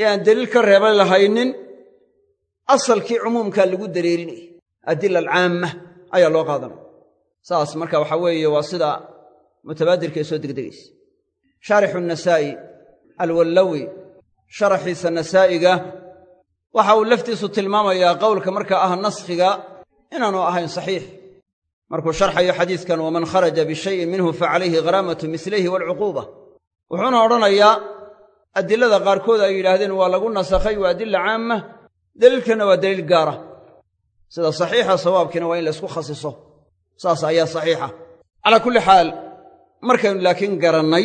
ee aan deliil ka reeban lahaynin asalkii cumuumkaa lagu dareerinaya adila alcaamma ayaa loo qaadanaya. Saas marka waxaa weeye waa sida mutabaadirka ee soo degdegaysa. Shaarixu nasaa'i alwallawi sharaxiisa nasaa'iga waxa uu laftiisu tilmaamayaa qowlka markaa ah naskhiga inaanu ahayn saxiix. Markuu sharxayo xadiiskan waman kharaja bishayin minhu facalayhi gharaamatu mislayhi waalcuquuba wuxuuna odhanayaa adilada qaarkood ay yidhaahdeen waa lagu nasakhay waa adila caamma deliilkanna waa deliil gaara sida saxiixa sawaabkiina waa in laysku khasiso. Saas ayaa saxiixa. Calaa kulli xaal markaynu laakiin garannay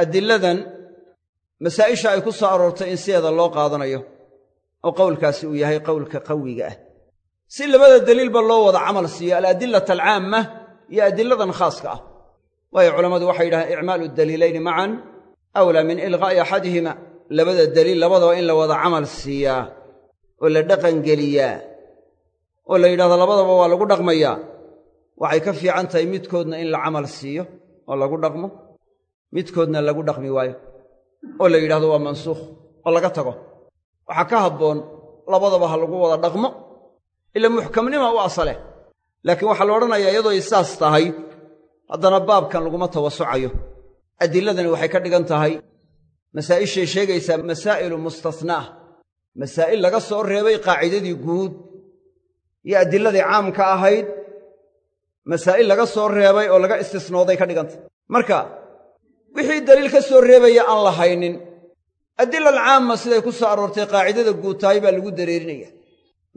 adiladan masaa'isha ay ku soo aroortay in sideeda loo qaadanayo oo qowlkaasi uu yahay qowlka qawiga ah. Si labada deliilba loo wada camal siiyo aladilata alcaamma iyo adiladan khaaska ah. Waayo culammadu waxay yidhahdeen icmaalu daliilayni macan awlaa min ilqaa'i axadihima. Labada deliil labadaba in la wada camal siiyaa oo la dhaqangeliyaa oo la yidhahdo labadaba waa lagu dhaqmayaa waxay ka fiican tahay midkoodna in la camal siiyo oo lagu dhaqmo. Midkoodna lagu dhaqmi waayo oo la yidhahdo waa mansuukh oo laga tago. Waxaa ka habboon labadaba ha lagu wada dhaqmo ila muxkamnima u asale. Laakiin waxaa la odhanayaa iyadoo ay saas tahay haddana baabkan laguma tawasucayo adiladani waxay ka dhigan tahay masaa'ishay sheegaysaa masaa'ilu mustasnaah masaa'il laga soo reebay qaacidadii guud iyo adiladii caamka ahayd masaa'il laga soo reebay oo laga istisnooday ka dhigantah marka wixii daliil ka soo reebaya aan la haynin adila alcaamma siday ku soo aroortay qaacidada guud tahay baa lagu dareerinaya.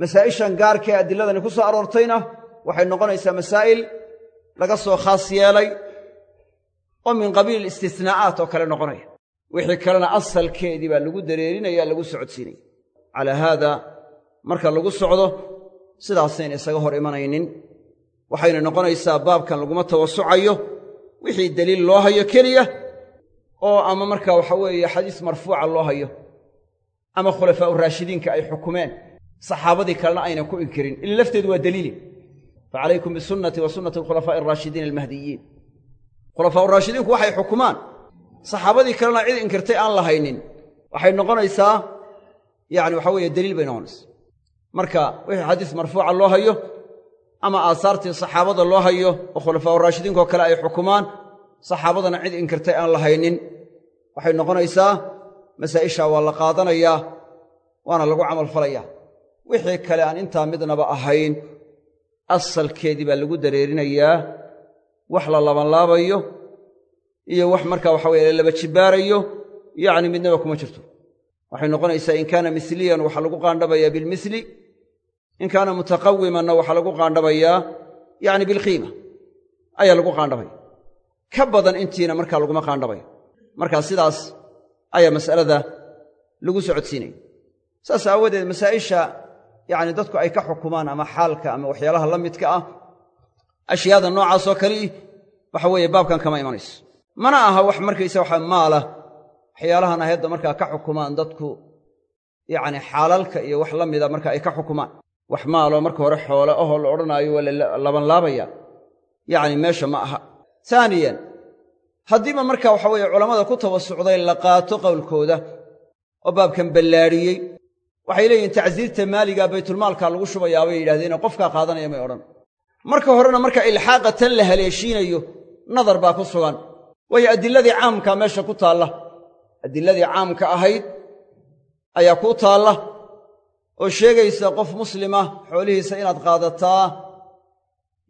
Masaa'ishan gaarkaee adiladani ku soo aroortayna waxay noqonaysaa masaa'il laga soo khaas yeelay oo min qabiil istisnaa'aat oo kale noqonaya. Wixii kalena asalkeedii baa lagu dareerinaya lagu socodsiinaya. Calaa haada marka lagu socdo sidaasayna isaga hor imanaynin. Waxayna noqonaysaa baabkan laguma tawasucayo wixii deliil loo hayo keliya oo ama marka waxa weeye xadiis marfuuca loo hayo ama khulafaa'u raashidiinka ay xukumeen saxaabadii kalena aynan ku inkirin. Ila lafteedu waa deliili fa calaykum bisunnatii wa sunnati alkhulafaa'i alraashidiin almahdiyiin. Khulafaa'u raashidiinku waxay xukumaan saxaabadii kalena cid inkirtay aan la haynin waxay noqonaysaa yacni waxa weeye deliil bay noqonaysaa. Marka wixii xadiis marfuuca loo hayo ama aasaartii saxaabada loo hayo oo khulafaa'u raashidiinkoo kale ay xukumaan saxaabadana cid inkirtay aan la haynin waxay noqonaysaa masaa'ishaa waa la qaadanayaa waana lagu camalfalayaa wixii kale aan intaa midnaba ahayn asalkeedii baa lagu dareerinayaa wax la labanlaabayo iyo wax markaa waxa weye la laba jibbaarayo yacni midnaba kuma jirto. Waxay noqonaysaa in kaana misliyan waxaa lagu qaandhabayaa bilmisli in kaana mutaqawimanna waxaa lagu qaandhabayaa yacni bilqiima ayaa lagu qaandhabaya ka badan intiina markaa laguma qaandhabayo. Markaa sidaas ayaa mas'alada lagu socodsiinaya saas aawadeed masaa'isha yacni dadku ay ka xukumaan ama xaalka ama waxyaalaha la midka ah ashyaada noocaasoo kalii waxa weeye baabkan kama imanayso. Mana aha wax markaysa waxa maala waxyaalahan ayadda markaa ka xukumaan dadku yacni xaalalka iyo wax la mida marka ay ka xukumaan. Wax maaloo marka hore xoole ahoo la odhanaayo waa la labanlaabaya. Yacni meesha ma aha taaniyan haddiiba marka waxa weeye culammada ku tawasucday la qaato qowlkooda oo baabkan ballaadhiyey waxay leeyihiin tacsiirta maaliga baytulmaalka lagu shubayaa bay yidhahdeen qofkaa qaadanaya may odhan. Marka horena marka ilxaaqa tan la haleeshiinayo nadar baa ku sugan. Waayo adiladii caamka meesha ku taalla. Adiladii caamka ahayd ayaa kuu taalla. Oo sheegaysa qof muslima xoolihiisa inaad qaadataa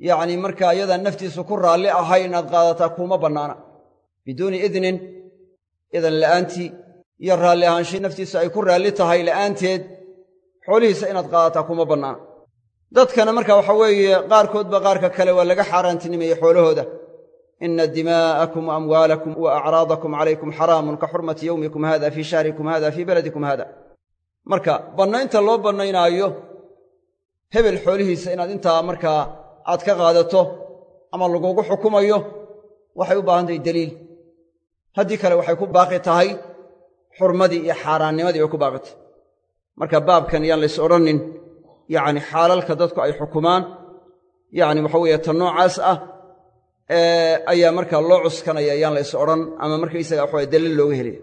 yacni markaa iyadaan naftiisu ku raalli ahay inaad qaadataa kuuma bannaana. Biduuni idnin idan la'aantii iyo raalli ahaanshay naftiisu ay ku raalli tahay la'aanteed xoolihiisa inaad qaadataa kuma bannaana. Dadkana marka waxa weeye qaarkoodba qaarka kale waa laga xaaraantinimeeyey xoolahooda. Ina dimaa'akum wa amwaalakum wa acraadakum calaykum xaraamun ka xurmati yowmikum hada fii shahrikum hada fii baladikum hada marka bannaynta loo bannaynaayo hebel xoolihiisa inaad intaa markaa aad ka qaadato ama lagugu xukumayo waxay u baahan tahay deliil haddii kale waxay ku baaqi tahay xurmadii iyo xaaraannimadii bay ku baaqi tahay. Marka baabkan yaan lays odhannin yacni xaalalka dadku ay xukumaan yacni waxa weeye tan noocaas ah ayaa markaa loo cuskanaya yaan lays odhan ama markaysaga waxaway daliil looga helaya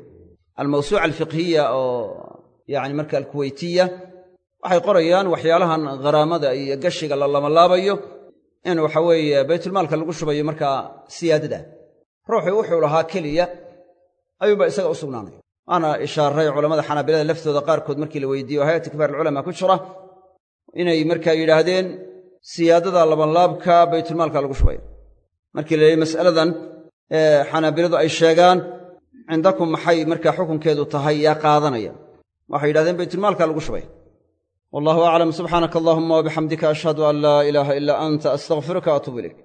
almawsuuca alfiqhiya oo yacni marka alkuweytiya waxay qorayaan waxyaalahan kharaamada iyo gashiga la lamalaabayo in waxa weeye baytulmaalka lagu shubayo markaa siyaadada. Ruuxii wuxuu lahaa keliya ayuunbaa isaga u sugnaanaya. Waana ishaaray culammada xanaabilada laftooda qaarkood markii la weydiiye oo hayati kibaar alculamaa ku jira inay markaa yidhaahdeen siyaadada labanlaabka baytulmaalka lagu shubaya markii la leeyay mas'aladan xanaabiladu ay sheegaan cindakum maxay markaa xukunkeedu tahay? yaa qaadanaya. Waxay yidhahdeen baytulmaalka lagu shubaya wallahu aclam subxaanaka allahuma wabixamdika ashhadu an laa ilaaha ilaa anta astaqfiruka waatuubu ilayk